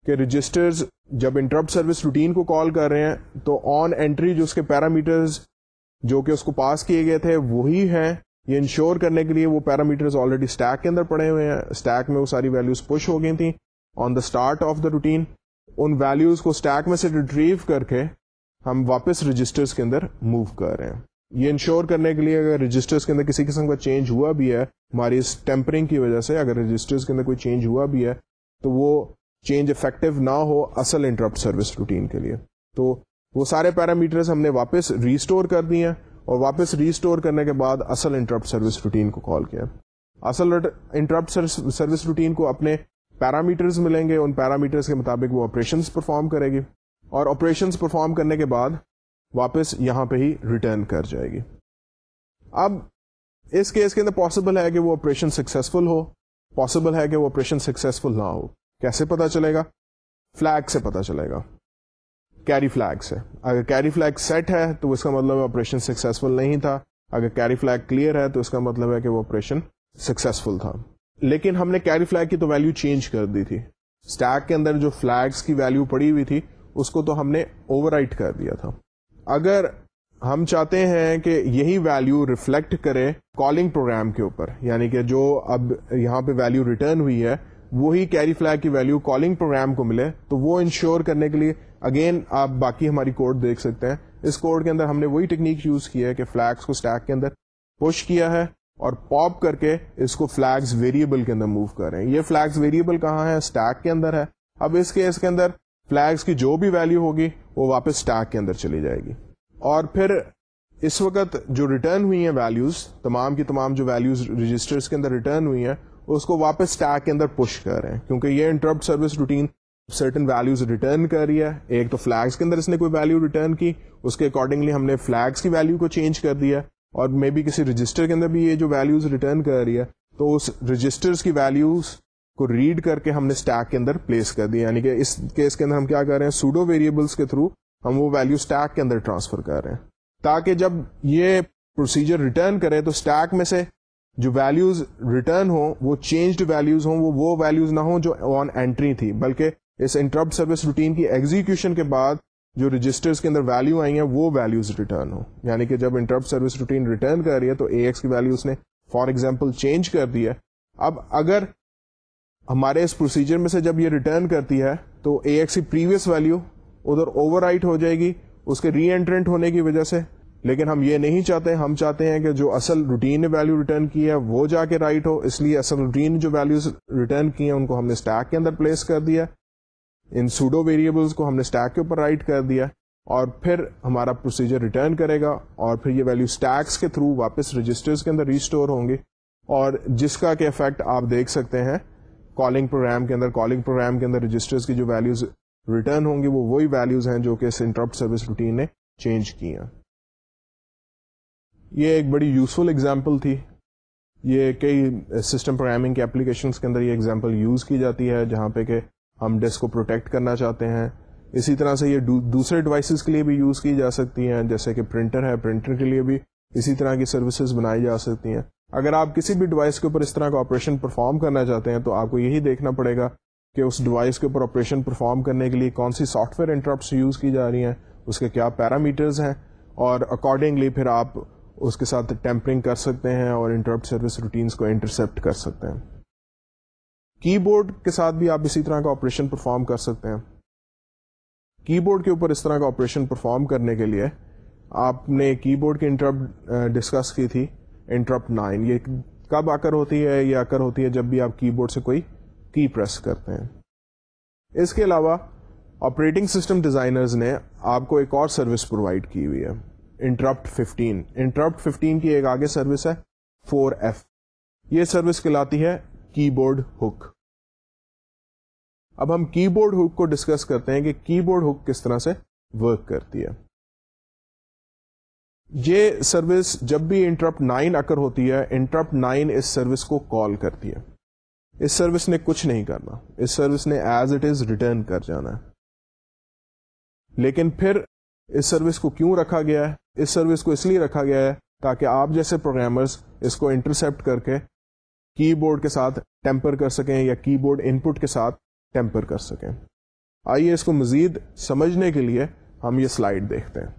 [SPEAKER 1] کہ رجسٹرز جب انٹرپٹ سروس روٹین کو کال کر رہے ہیں، تو آن اینٹری جو اس کے پیرامیٹرز جو کہ اس کو پاس کیے گئے تھے، وہی ہیں۔ یہ انشور کرنے کے لیے وہ پیرامیٹرز آلریڈی اسٹیک کے اندر پڑے ہوئے ہیں۔ اسٹیک میں وہ ساری ویلوز پش ہو گئی تھیں۔ On the start of the routine in values کو اسٹیک میں سے ریٹریو کر کے ہم واپس رجسٹرز کے اندر موو کر رہے ہیں۔ یہ انشور کرنے کے لیے اگر رجسٹرز کے اندر کسی قسم کا چینج ہوا بھی ہے، ہماری اس ٹیمپرنگ کی وجہ سے اگر رجسٹرز کے اندر کوئی چینج ہوا بھی ہے، تو وہ چینج افیکٹو نہ ہو، اصل انٹرپٹ سروس روٹین کے لیے۔ تو وہ سارے پیرامیٹرز ہم نے واپس ریسٹور کر دیے اور واپس ریسٹور کرنے کے بعد اصل انٹرپٹ سروس روٹین کو کال کیا۔ اصل انٹرپٹ سروس روٹین کو اپنے پیرامیٹرز ملیں گے، ان پیرامیٹرز کے مطابق وہ آپریشن پرفارم کرے گی۔ اور آپریشن پرفارم کرنے کے بعد واپس یہاں پہ ہی ریٹرن کر جائے گی۔ اب اس کیس کے اندر پاسبل ہے کہ وہ آپریشن سکسیسفل ہو پاسبل ہے کہ وہ آپریشن سکسیسفل نہ ہو۔ کیسے پتا چلے گا؟ فلیگ سے پتا چلے گا۔ کیری فلیگ سے۔ اگر کیری فلیگ سیٹ ہے تو اس کا مطلب آپریشن سکسیسفل نہیں تھا۔ اگر کیری فلیگ کلیئر ہے تو اس کا مطلب ہے کہ وہ آپریشن سکسیسفل تھا۔ لیکن ہم نے کیری فلیگ کی تو ویلو چینج کر دی تھی۔ اسٹیک کے اندر جو فلیگس کی ویلو پڑی ہوئی تھی، اس کو تو ہم نے اوور رائٹ کر دیا تھا۔ اگر ہم چاہتے ہیں کہ یہی ویلو ریفلیکٹ کرے کالنگ پروگرام کے اوپر یعنی کہ جو اب یہاں پہ ویلو ریٹرن ہوئی ہے وہی کیری فلیگ کی ویلو کالنگ پروگرام کو ملے، تو وہ انشور کرنے کے لیے اگین آپ باقی ہماری کوڈ دیکھ سکتے ہیں۔ اس کوڈ کے اندر ہم نے وہی ٹیکنیک یوز کیا ہے کہ فلیگس کو اسٹیک کے اندر پش کیا ہے اور پاپ کر کے اس کو فلیگس ویریبل کے اندر موو کر رہے ہیں۔ یہ فلیگس ویریبل کہاں ہے اسٹیک کے اندر ہے۔ اب اس کیس کے اندر فلیگس کی جو بھی ویلو ہوگی، وہ واپس اسٹیک کے اندر چلی جائے گی۔ اور پھر اس وقت جو ریٹرن ہوئی ہیں ویلوز تمام کی تمام جو ویلوز رجسٹر کے اندر ریٹرن ہوئی ہیں اس کو واپس اسٹیک کے اندر پش کر رہے ہیں کیونکہ یہ interrupt service routine certain values return کر رہی ہے۔ ایک تو فلیگس کے اندر اس نے کوئی ویلو ریٹرن کی، اس کے اکارڈنگلی ہم نے فلیگس کی ویلو کو چینج کر دیا اور مے بی کسی رجسٹر کے اندر بھی یہ جو ویلوز ریٹرن کر رہی ہے، تو اس رجسٹر کی ویلوز کو ریڈ کر کے ہم نے اسٹیک کے اندر پلیس کر دیا۔ یعنی کہ اس کیس کے اندر ہم کیا کر رہے ہیں؟ سوڈو ویریبلس کے تھرو ہم وہ ویلو اسٹیک کے اندر ٹرانسفر کر رہے ہیں۔ تاکہ جب یہ پروسیجر ریٹرن کرے تو اسٹیک میں سے جو ویلوز ریٹرن ہو وہ چینجڈ ویلوز ہوں، وہ ویلوز نہ ہوں جو آن اینٹری تھی، بلکہ اس انٹرپٹ سروس روٹین کی ایگزیکشن کے بعد جو رجسٹر کے اندر ویلو آئی ہیں، وہ ویلوز ریٹرن ہو یعنی کہ جب انٹرپٹ سروس روٹین ریٹرن کر رہی ہے تو اے ایکس کی ویلو اس نے فار ایگزامپل چینج کر دی ہے۔ اب اگر ہمارے اس پروسیجر میں سے جب یہ ریٹرن کرتی ہے تو اے ایکس کی پریویس ویلو ادھر اوور رائٹ ہو جائے گی، اس کے ری اینٹرنٹ ہونے کی وجہ سے لیکن ہم یہ نہیں چاہتے، ہم چاہتے ہیں کہ جو اصل روٹین نے ویلو ریٹرن کی ہے، وہ جا کے رائٹ ہو۔ اس لیے اصل روٹین جو ویلوز ریٹرن کی ہیں، ان کو ہم نے اسٹیک کے اندر پلیس کر دیا۔ ان سوڈو ویریبلس کو ہم نے اسٹیک کے اوپر رائٹ کر دیا۔ اور پھر ہمارا پروسیجر ریٹرن کرے گا۔ اور پھر یہ ویلو اسٹیکس کے تھرو واپس رجسٹرز کے اندر ریسٹور ہوں گے۔ اور جس کا کہ افیکٹ آپ دیکھ سکتے ہیں کالنگ پروگرام کے اندر کالنگ پروگرام کے اندر رجسٹرز کی جو ویلوز ریٹرن ہوں گی، وہ وہی ویلوز ہیں جو کہ اس انٹرپٹ سروس روٹین نے چینج کی ہیں۔ یہ ایک بڑی یوزفل اگزامپل تھی۔ یہ کئی سسٹم پروگرامنگ کے اپلیکیشنس کے اندر یہ ایگزامپل یوز کی جاتی ہے، جہاں پہ کہ ہم ڈیسک کو پروٹیکٹ کرنا چاہتے ہیں۔ اسی طرح سے یہ دوسرے ڈیوائسز کے لیے بھی یوز کی جا سکتی ہیں، جیسے کہ پرنٹر ہے پرنٹر کے لیے بھی اسی طرح کی سروسز بنائی جا سکتی ہیں۔ اگر آپ کسی بھی ڈیوائس کے اوپر اس طرح کا آپریشن پرفارم کرنا چاہتے ہیں، تو آپ کو یہی دیکھنا پڑے گا کہ اس ڈیوائس کے اوپر آپریشن پرفارم کرنے کے لیے کون سی سافٹ ویئر انٹرپٹس یوز کی جا رہی ہیں، اس کے کیا پیرامیٹرز ہیں۔ اور اکارڈنگلی پھر آپ اس کے ساتھ ٹیمپرنگ کر سکتے ہیں اور انٹرپٹ سروس روٹینس کو انٹرسپٹ کر سکتے ہیں۔ کی بورڈ کے ساتھ بھی آپ اسی طرح کا آپریشن پرفارم کر سکتے ہیں۔ کی بورڈ کے اوپر اس طرح کا آپریشن پرفارم کرنے کے لیے آپ نے کی بورڈ کی انٹرپٹ ڈسکس کی تھی۔ انٹرپٹ نائن یہ کب آ کر ہوتی ہے؟ یہ آ کر ہوتی ہے جب بھی آپ کی بورڈ سے کوئی کی پریس کرتے ہیں۔ اس کے علاوہ آپریٹنگ سسٹم ڈیزائنرز نے آپ کو ایک اور سروس پرووائڈ کی ہوئی ہے۔ Interrupt fifteen. انٹرپٹ ففٹین کی ایک آگے سروس ہے، فور ایف۔ یہ سروس کہلاتی ہے کی بورڈ ہک۔ اب ہم کی بورڈ ہک کو ڈسکس کرتے ہیں کہ کی بورڈ ہک کس طرح سے ورک کرتی ہے۔ یہ سروس جب بھی انٹرپٹ نائن اکر ہوتی ہے، انٹرپٹ نائن اس سروس کو کال کرتی ہے۔ اس سروس نے کچھ نہیں کرنا۔ اس سروس نے ایز اٹ از ریٹرن کر جانا ہے۔ لیکن پھر اس سروس کو کیوں رکھا گیا ہے؟ اس سروس کو اس لیے رکھا گیا ہے تاکہ آپ جیسے پروگرامرز اس کو انٹرسپٹ کر کے کی بورڈ کے ساتھ ٹیمپر کر سکیں یا کی بورڈ ان پٹ کے ساتھ ٹیمپر کر سکیں۔ آئیے اس کو مزید سمجھنے کے لیے ہم یہ سلائڈ دیکھتے ہیں۔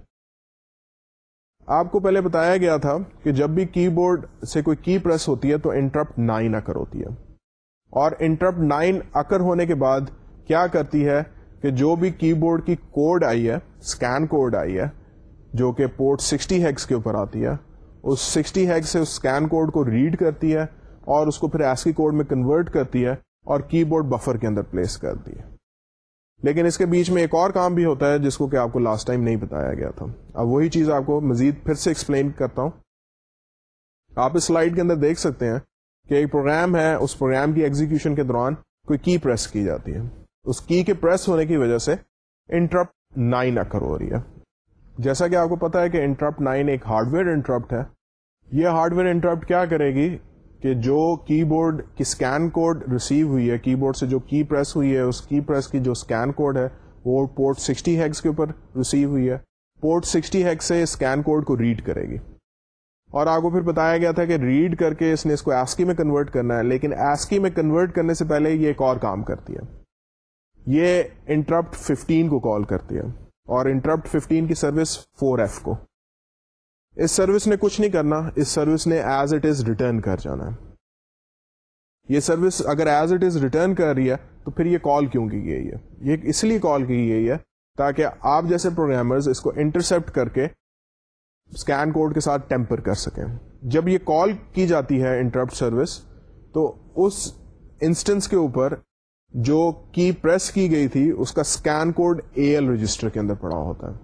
[SPEAKER 1] آپ کو پہلے بتایا گیا تھا کہ جب بھی کی بورڈ سے کوئی کی پریس ہوتی ہے تو انٹرپٹ نائن اکر ہوتی ہے۔ اور انٹرپٹ نائن اکر ہونے کے بعد کیا کرتی ہے؟ کہ جو بھی کی بورڈ کی کوڈ آئی ہے اسکین کوڈ آئی ہے، جو کہ پورٹ سکسٹی ہیکس کے اوپر آتی ہے، اس سکسٹی ہیکس سے اس اسکین کوڈ کو ریڈ کرتی ہے اور اس کو پھر ایس کی کوڈ میں کنورٹ کرتی ہے اور کی بورڈ بفر کے اندر پلیس کرتی ہے۔ لیکن اس کے بیچ میں ایک اور کام بھی ہوتا ہے جس کو کہ آپ کو لاسٹ ٹائم نہیں بتایا گیا تھا۔ اب وہی چیز آپ کو مزید پھر سے ایکسپلین کرتا ہوں۔ آپ اس سلائڈ کے اندر دیکھ سکتے ہیں کہ ایک پروگرام ہے، اس پروگرام کی ایگزیکشن کے دوران کوئی کی پریس کی جاتی ہے۔ اس کی کے پریس ہونے کی وجہ سے انٹرپٹ نائن اکر ہو رہی ہے۔ جیسا کہ آپ کو پتا ہے کہ انٹرپٹ نائن ایک ہارڈ ویئر انٹرپٹ ہے۔ یہ ہارڈ ویئر انٹرپٹ کیا کرے گی کہ جو کی بورڈ کی اسکین کوڈ ریسیو ہوئی ہے کی بورڈ سے جو کی پریس ہوئی ہے، اس کی پریس کی جو اسکین کوڈ ہے، وہ پورٹ سکسٹی ہیگس کے اوپر ریسیو ہوئی ہے۔ پورٹ سکسٹی ہیگس سے اسکین کوڈ کو ریڈ کرے گی۔ اور آپ کو پھر بتایا گیا تھا کہ ریڈ کر کے اس نے اس کو ایسکی میں کنورٹ کرنا ہے، لیکن ایسکی میں کنورٹ کرنے سے پہلے یہ ایک اور کام کرتی ہے۔ یہ انٹرپٹ 15 کو کال کرتی ہے اور انٹرپٹ 15 کی سروس 4F کو۔ اس سروس نے کچھ نہیں کرنا، اس سروس نے ایز اٹ از ریٹرن کر جانا ہے۔ یہ سروس اگر ایز اٹ از ریٹرن کر رہی ہے، تو پھر یہ کال کیوں کی گئی ہے؟ یہ اس لیے کال کی گئی ہے تاکہ آپ جیسے پروگرامرز اس کو انٹرسپٹ کر کے اسکین کوڈ کے ساتھ ٹیمپر کر سکیں۔ جب یہ کال کی جاتی ہے انٹرپٹ سروس، تو اس انسٹنس کے اوپر جو کی پریس کی گئی تھی، اس کا scan code A L register کے اندر پڑا ہوتا ہے۔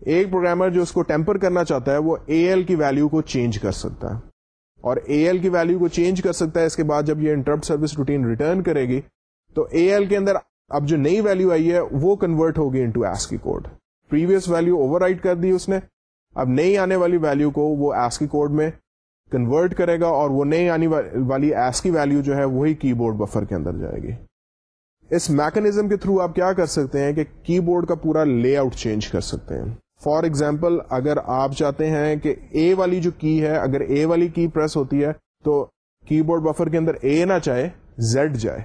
[SPEAKER 1] ایک پروگرامر جو اس کو ٹیمپر کرنا چاہتا ہے، وہ اے ایل کی ویلو کو چینج کر سکتا ہے۔ اور اے ایل کی ویلو کو چینج کر سکتا ہے، اس کے بعد جب یہ انٹرپٹ سروس روٹین ریٹرن کرے گی، تو اے ایل کے اندر اب جو نئی ویلو آئی ہے، وہ کنورٹ ہوگی into ASCII code previous value overwrite کر دی اس نے۔ اب نئی آنے والی ویلو کو وہ ایس کی کوڈ میں کنورٹ کرے گا اور وہ نئی آنے والی ایس کی ویلو جو ہے، وہی کی بورڈ بفر کے اندر جائے گی۔ اس میکنیزم کے تھرو آپ کیا کر سکتے ہیں کہ کی بورڈ کا پورا لے آؤٹ چینج کر سکتے ہیں۔ فار ایگزامپل اگر آپ چاہتے ہیں کہ اے والی جو کی ہے، اگر اے والی کی پریس ہوتی ہے، تو کی بورڈ بفر کے اندر اے نہ چاہے زیڈ جائے۔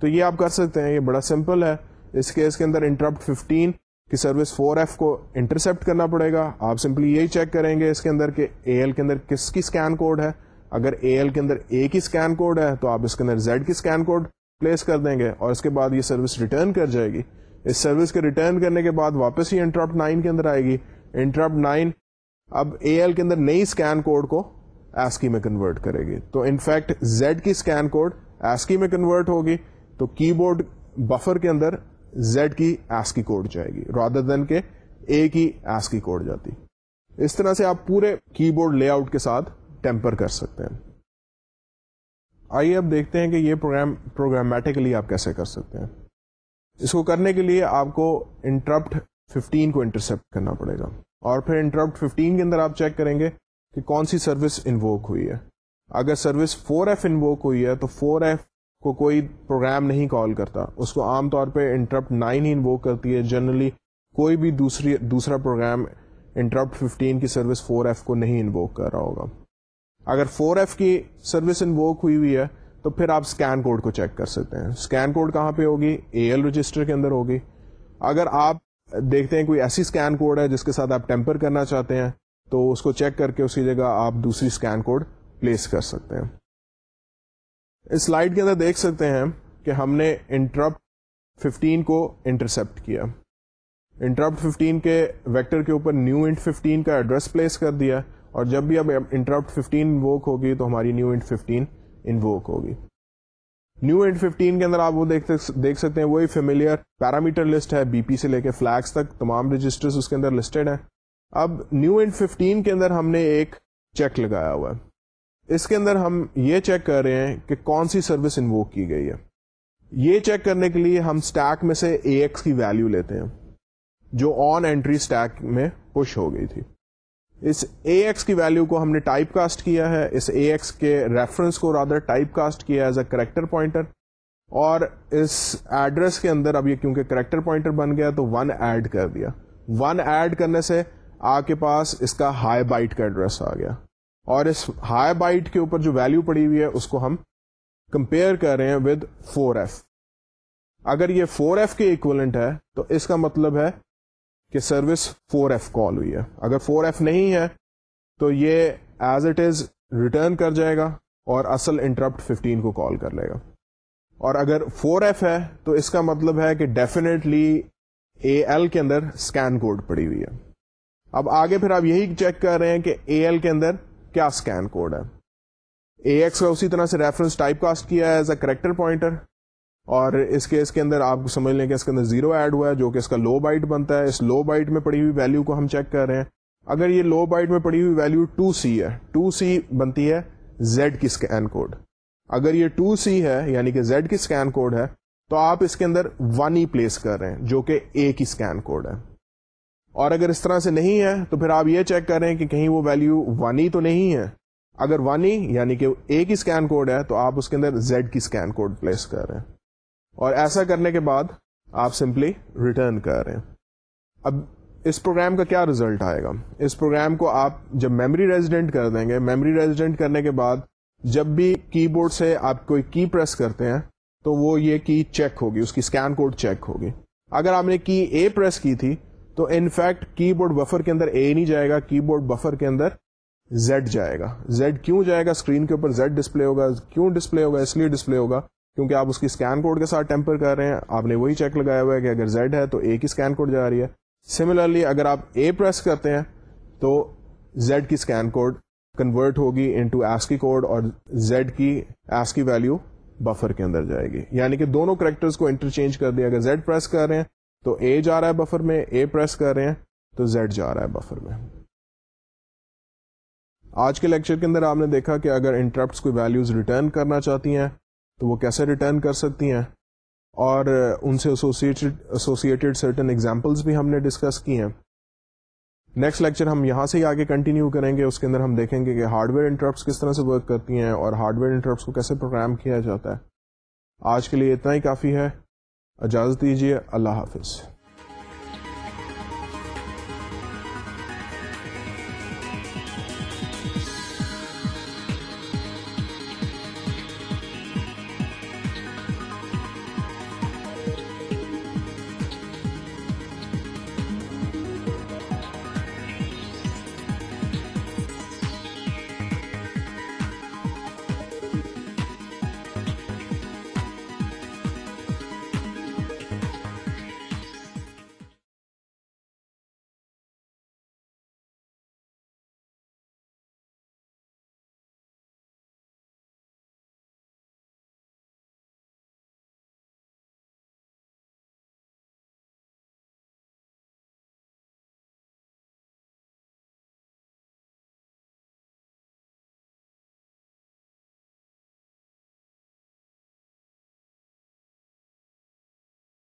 [SPEAKER 1] تو یہ آپ کر سکتے ہیں، یہ بڑا سمپل ہے۔ اس کیس کے اندر انٹرپٹ 15 کی سروس 4F کو انٹرسپٹ کرنا پڑے گا۔ آپ سمپلی یہی چیک کریں گے اس کے اندر کہ اے ایل کے اندر کس کی اسکین کوڈ ہے۔ اگر اے ایل کے اندر اے کی اسکین کوڈ ہے، تو آپ اس کے اندر زیڈ کی اسکین کوڈ پلیس کر دیں گے اور اس کے بعد یہ سروس ریٹرن کر جائے گی۔ اس سروس کے ریٹرن کرنے کے بعد واپس ہی انٹرپٹ نائن کے اندر آئے گی۔ انٹرپٹ نائن اب اے ایل کے اندر نئی اسکین کوڈ کو ایسکی میں کنورٹ کرے گی۔ تو انفیکٹ زیڈ کی اسکین کوڈ ایسکی میں کنورٹ ہوگی۔ تو کی بورڈ بفر کے اندر زیڈ کی ایس کی کوڈ جائے گی۔ رادر دین کے اے کی ایس کی کوڈ جاتی۔ اس طرح سے آپ پورے کی بورڈ لے آؤٹ کے ساتھ ٹیمپر کر سکتے ہیں۔ آئیے اب دیکھتے ہیں کہ یہ پروگرام پروگرامیٹکلی آپ کیسے کر سکتے ہیں۔ اس کو کرنے کے لیے آپ کو انٹرپٹ 15 کو انٹرسپٹ کرنا پڑے گا۔ اور پھر انٹرپٹ 15 کے اندر آپ چیک کریں گے کہ کون سی سروس انووک ہوئی ہے۔ اگر سروس 4F انووک ہوئی ہے تو 4F کو کوئی پروگرام نہیں کال کرتا۔ اس کو عام طور پہ انٹرپٹ نائن ہی انووک کرتی ہے۔ جنرلی کوئی بھی دوسری، دوسرا پروگرام انٹرپٹ 15 کی سروس 4F کو نہیں انووک کر رہا ہوگا۔ اگر 4F کی سروس انووک ہوئی ہوئی ہے، تو پھر آپ اسکین کوڈ کو چیک کر سکتے ہیں۔ اسکین کوڈ کہاں پہ ہوگی؟ اے ایل رجسٹر کے اندر ہوگی۔ اگر آپ دیکھتے ہیں کوئی ایسی اسکین کوڈ ہے جس کے ساتھ آپ ٹیمپر کرنا چاہتے ہیں، تو اس کو چیک کر کے اسی جگہ آپ دوسری اسکین کوڈ پلیس کر سکتے ہیں۔ اس سلائڈ کے اندر دیکھ سکتے ہیں کہ ہم نے انٹرپٹ 15 کو انٹرسپٹ کیا۔ انٹرپٹ 15 کے ویکٹر کے اوپر نیو انٹ 15 کا ایڈریس پلیس کر دیا۔ اور جب بھی اب انٹرپٹ 15 انووک ہوگی تو ہماری نیو انٹ 15 انووک ہوگی۔ نیو اینڈ ففٹین کے اندر آپ وہ دیکھ سکتے ہیں، وہی فیملیئر پیرامیٹر لسٹ ہے بی پی سے لے کے فلیکس تک، تمام رجسٹر اس کے اندر لسٹڈ ہیں۔ اب نیو اینڈ ففٹین کے اندر ہم نے ایک چیک لگایا ہوا ہے۔ اس کے اندر ہم یہ چیک کر رہے ہیں کہ کون سی سروس انووک کی گئی ہے۔ یہ چیک کرنے کے لیے ہم اسٹیک میں سے اے ایکس کی ویلو لیتے ہیں، جو آن اینٹری اسٹیک میں پش ہو گئی تھی۔ اس اے ایکس کی ویلو کو ہم نے ٹائپ کاسٹ کیا ہے، اس اے ایکس کے ریفرنس کو رادر ٹائپ کاسٹ کیا ایز اے کریکٹر پوائنٹر اور اس ایڈریس کے اندر اب یہ کیونکہ کریکٹر پوائنٹر بن گیا تو ون ایڈ کر دیا۔ ون ایڈ کرنے سے آپ کے پاس اس کا ہائی بائٹ کا ایڈریس آ گیا۔ اور اس ہائی بائٹ کے اوپر جو ویلو پڑی ہوئی ہے، اس کو ہم کمپیئر کر رہے ہیں ود فور ایف اگر یہ فور ایف کے اکولنٹ ہے، تو اس کا مطلب ہے کہ سروس فور ایف کال ہوئی ہے۔ اگر فور ایف نہیں ہے، تو یہ ایز اٹ از ریٹرن کر جائے گا اور اصل انٹرپٹ ففٹین کو کال کر لے گا۔ اور اگر فور ایف ہے، تو اس کا مطلب ہے کہ ڈیفینیٹلی اے ایل کے اندر اسکین کوڈ پڑی ہوئی ہے۔ اب آگے پھر آپ یہی چیک کر رہے ہیں کہ اے ایل کے اندر کیا اسکین کوڈ ہے۔ اے ایکس کا اسی طرح سے ریفرنس ٹائپ کاسٹ کیا ہے ایز اے کریکٹر پوائنٹر اور اس کیس کے اندر آپ سمجھ لیں کہ اس کے اندر زیرو ایڈ ہوا ہے، جو کہ اس کا لو بائٹ بنتا ہے۔ اس لو بائٹ میں پڑی ہوئی ویلو کو ہم چیک کر رہے ہیں۔ اگر یہ لو بائٹ میں پڑی ہوئی ویلو ٹو سی ہے ٹو سی بنتی ہے زیڈ کی اسکین کوڈ اگر یہ ٹو سی ہے یعنی کہ زیڈ کی اسکین کوڈ ہے، تو آپ اس کے اندر ون ہی پلیس کر رہے ہیں، جو کہ اے کی اسکین کوڈ ہے۔ اور اگر اس طرح سے نہیں ہے، تو پھر آپ یہ چیک کر رہے ہیں کہ کہیں وہ ویلو ون ہی تو نہیں ہے۔ اگر ون ہی یعنی کہ اے کی اسکین کوڈ ہے، تو آپ اس کے اندر زیڈ کی اسکین کوڈ پلیس کر رہے ہیں۔ اور ایسا کرنے کے بعد آپ سمپلی ریٹرن کر رہے ہیں۔ اب اس پروگرام کا کیا ریزلٹ آئے گا؟ اس پروگرام کو آپ جب میموری ریزیڈنٹ کر دیں گے میموری ریزیڈنٹ کرنے کے بعد جب بھی کی بورڈ سے آپ کوئی کی پریس کرتے ہیں، تو وہ یہ کی چیک ہوگی، اس کی اسکین کوڈ چیک ہوگی۔ اگر آپ نے کی اے پریس کی تھی، تو انفیکٹ کی بورڈ بفر کے اندر اے نہیں جائے گا کی بورڈ بفر کے اندر زیڈ جائے گا۔ زیڈ کیوں جائے گا؟ اسکرین کے اوپر زیڈ ڈسپلے ہوگا، کیوں ڈسپلے ہوگا؟ اس لیے ڈسپلے ہوگا۔ کیونکہ آپ اس کی اسکین کوڈ کے ساتھ ٹیمپر کر رہے ہیں، آپ نے وہی چیک لگایا ہوا ہے کہ اگر زیڈ ہے تو اے کی اسکین کوڈ جا رہی ہے۔ سملرلی اگر آپ اے پریس کرتے ہیں تو زیڈ کی اسکین کوڈ کنورٹ ہوگی انٹو ایس کی کوڈ اور زیڈ کی ایس کی ویلو بفر کے اندر جائے گی۔ یعنی کہ دونوں کریکٹرز کو انٹرچینج کر دیا۔ اگر زیڈ پریس کر رہے ہیں تو اے جا رہا ہے بفر میں اے پریس کر رہے ہیں تو زیڈ جا رہا ہے بفر میں۔ آج کے لیکچر کے اندر آپ نے دیکھا کہ اگر انٹرپٹس کوئی ویلوز ریٹرن کرنا چاہتی ہیں تو وہ کیسے ریٹرن کر سکتی ہیں؟ اور ان سے ایسوسیٹیڈ سرٹن ایگزامپلس بھی ہم نے ڈسکس کی ہیں۔ نیکسٹ لیکچر ہم یہاں سے ہی آگے کنٹینیو کریں گے، اس کے اندر ہم دیکھیں گے کہ ہارڈ ویئر انٹرپٹس کس طرح سے ورک کرتی ہیں اور ہارڈ ویئر انٹرپٹس کو کیسے پروگرام کیا جاتا ہے۔ آج کے لیے اتنا ہی، کافی ہے۔ اجازت دیجیے، اللہ حافظ۔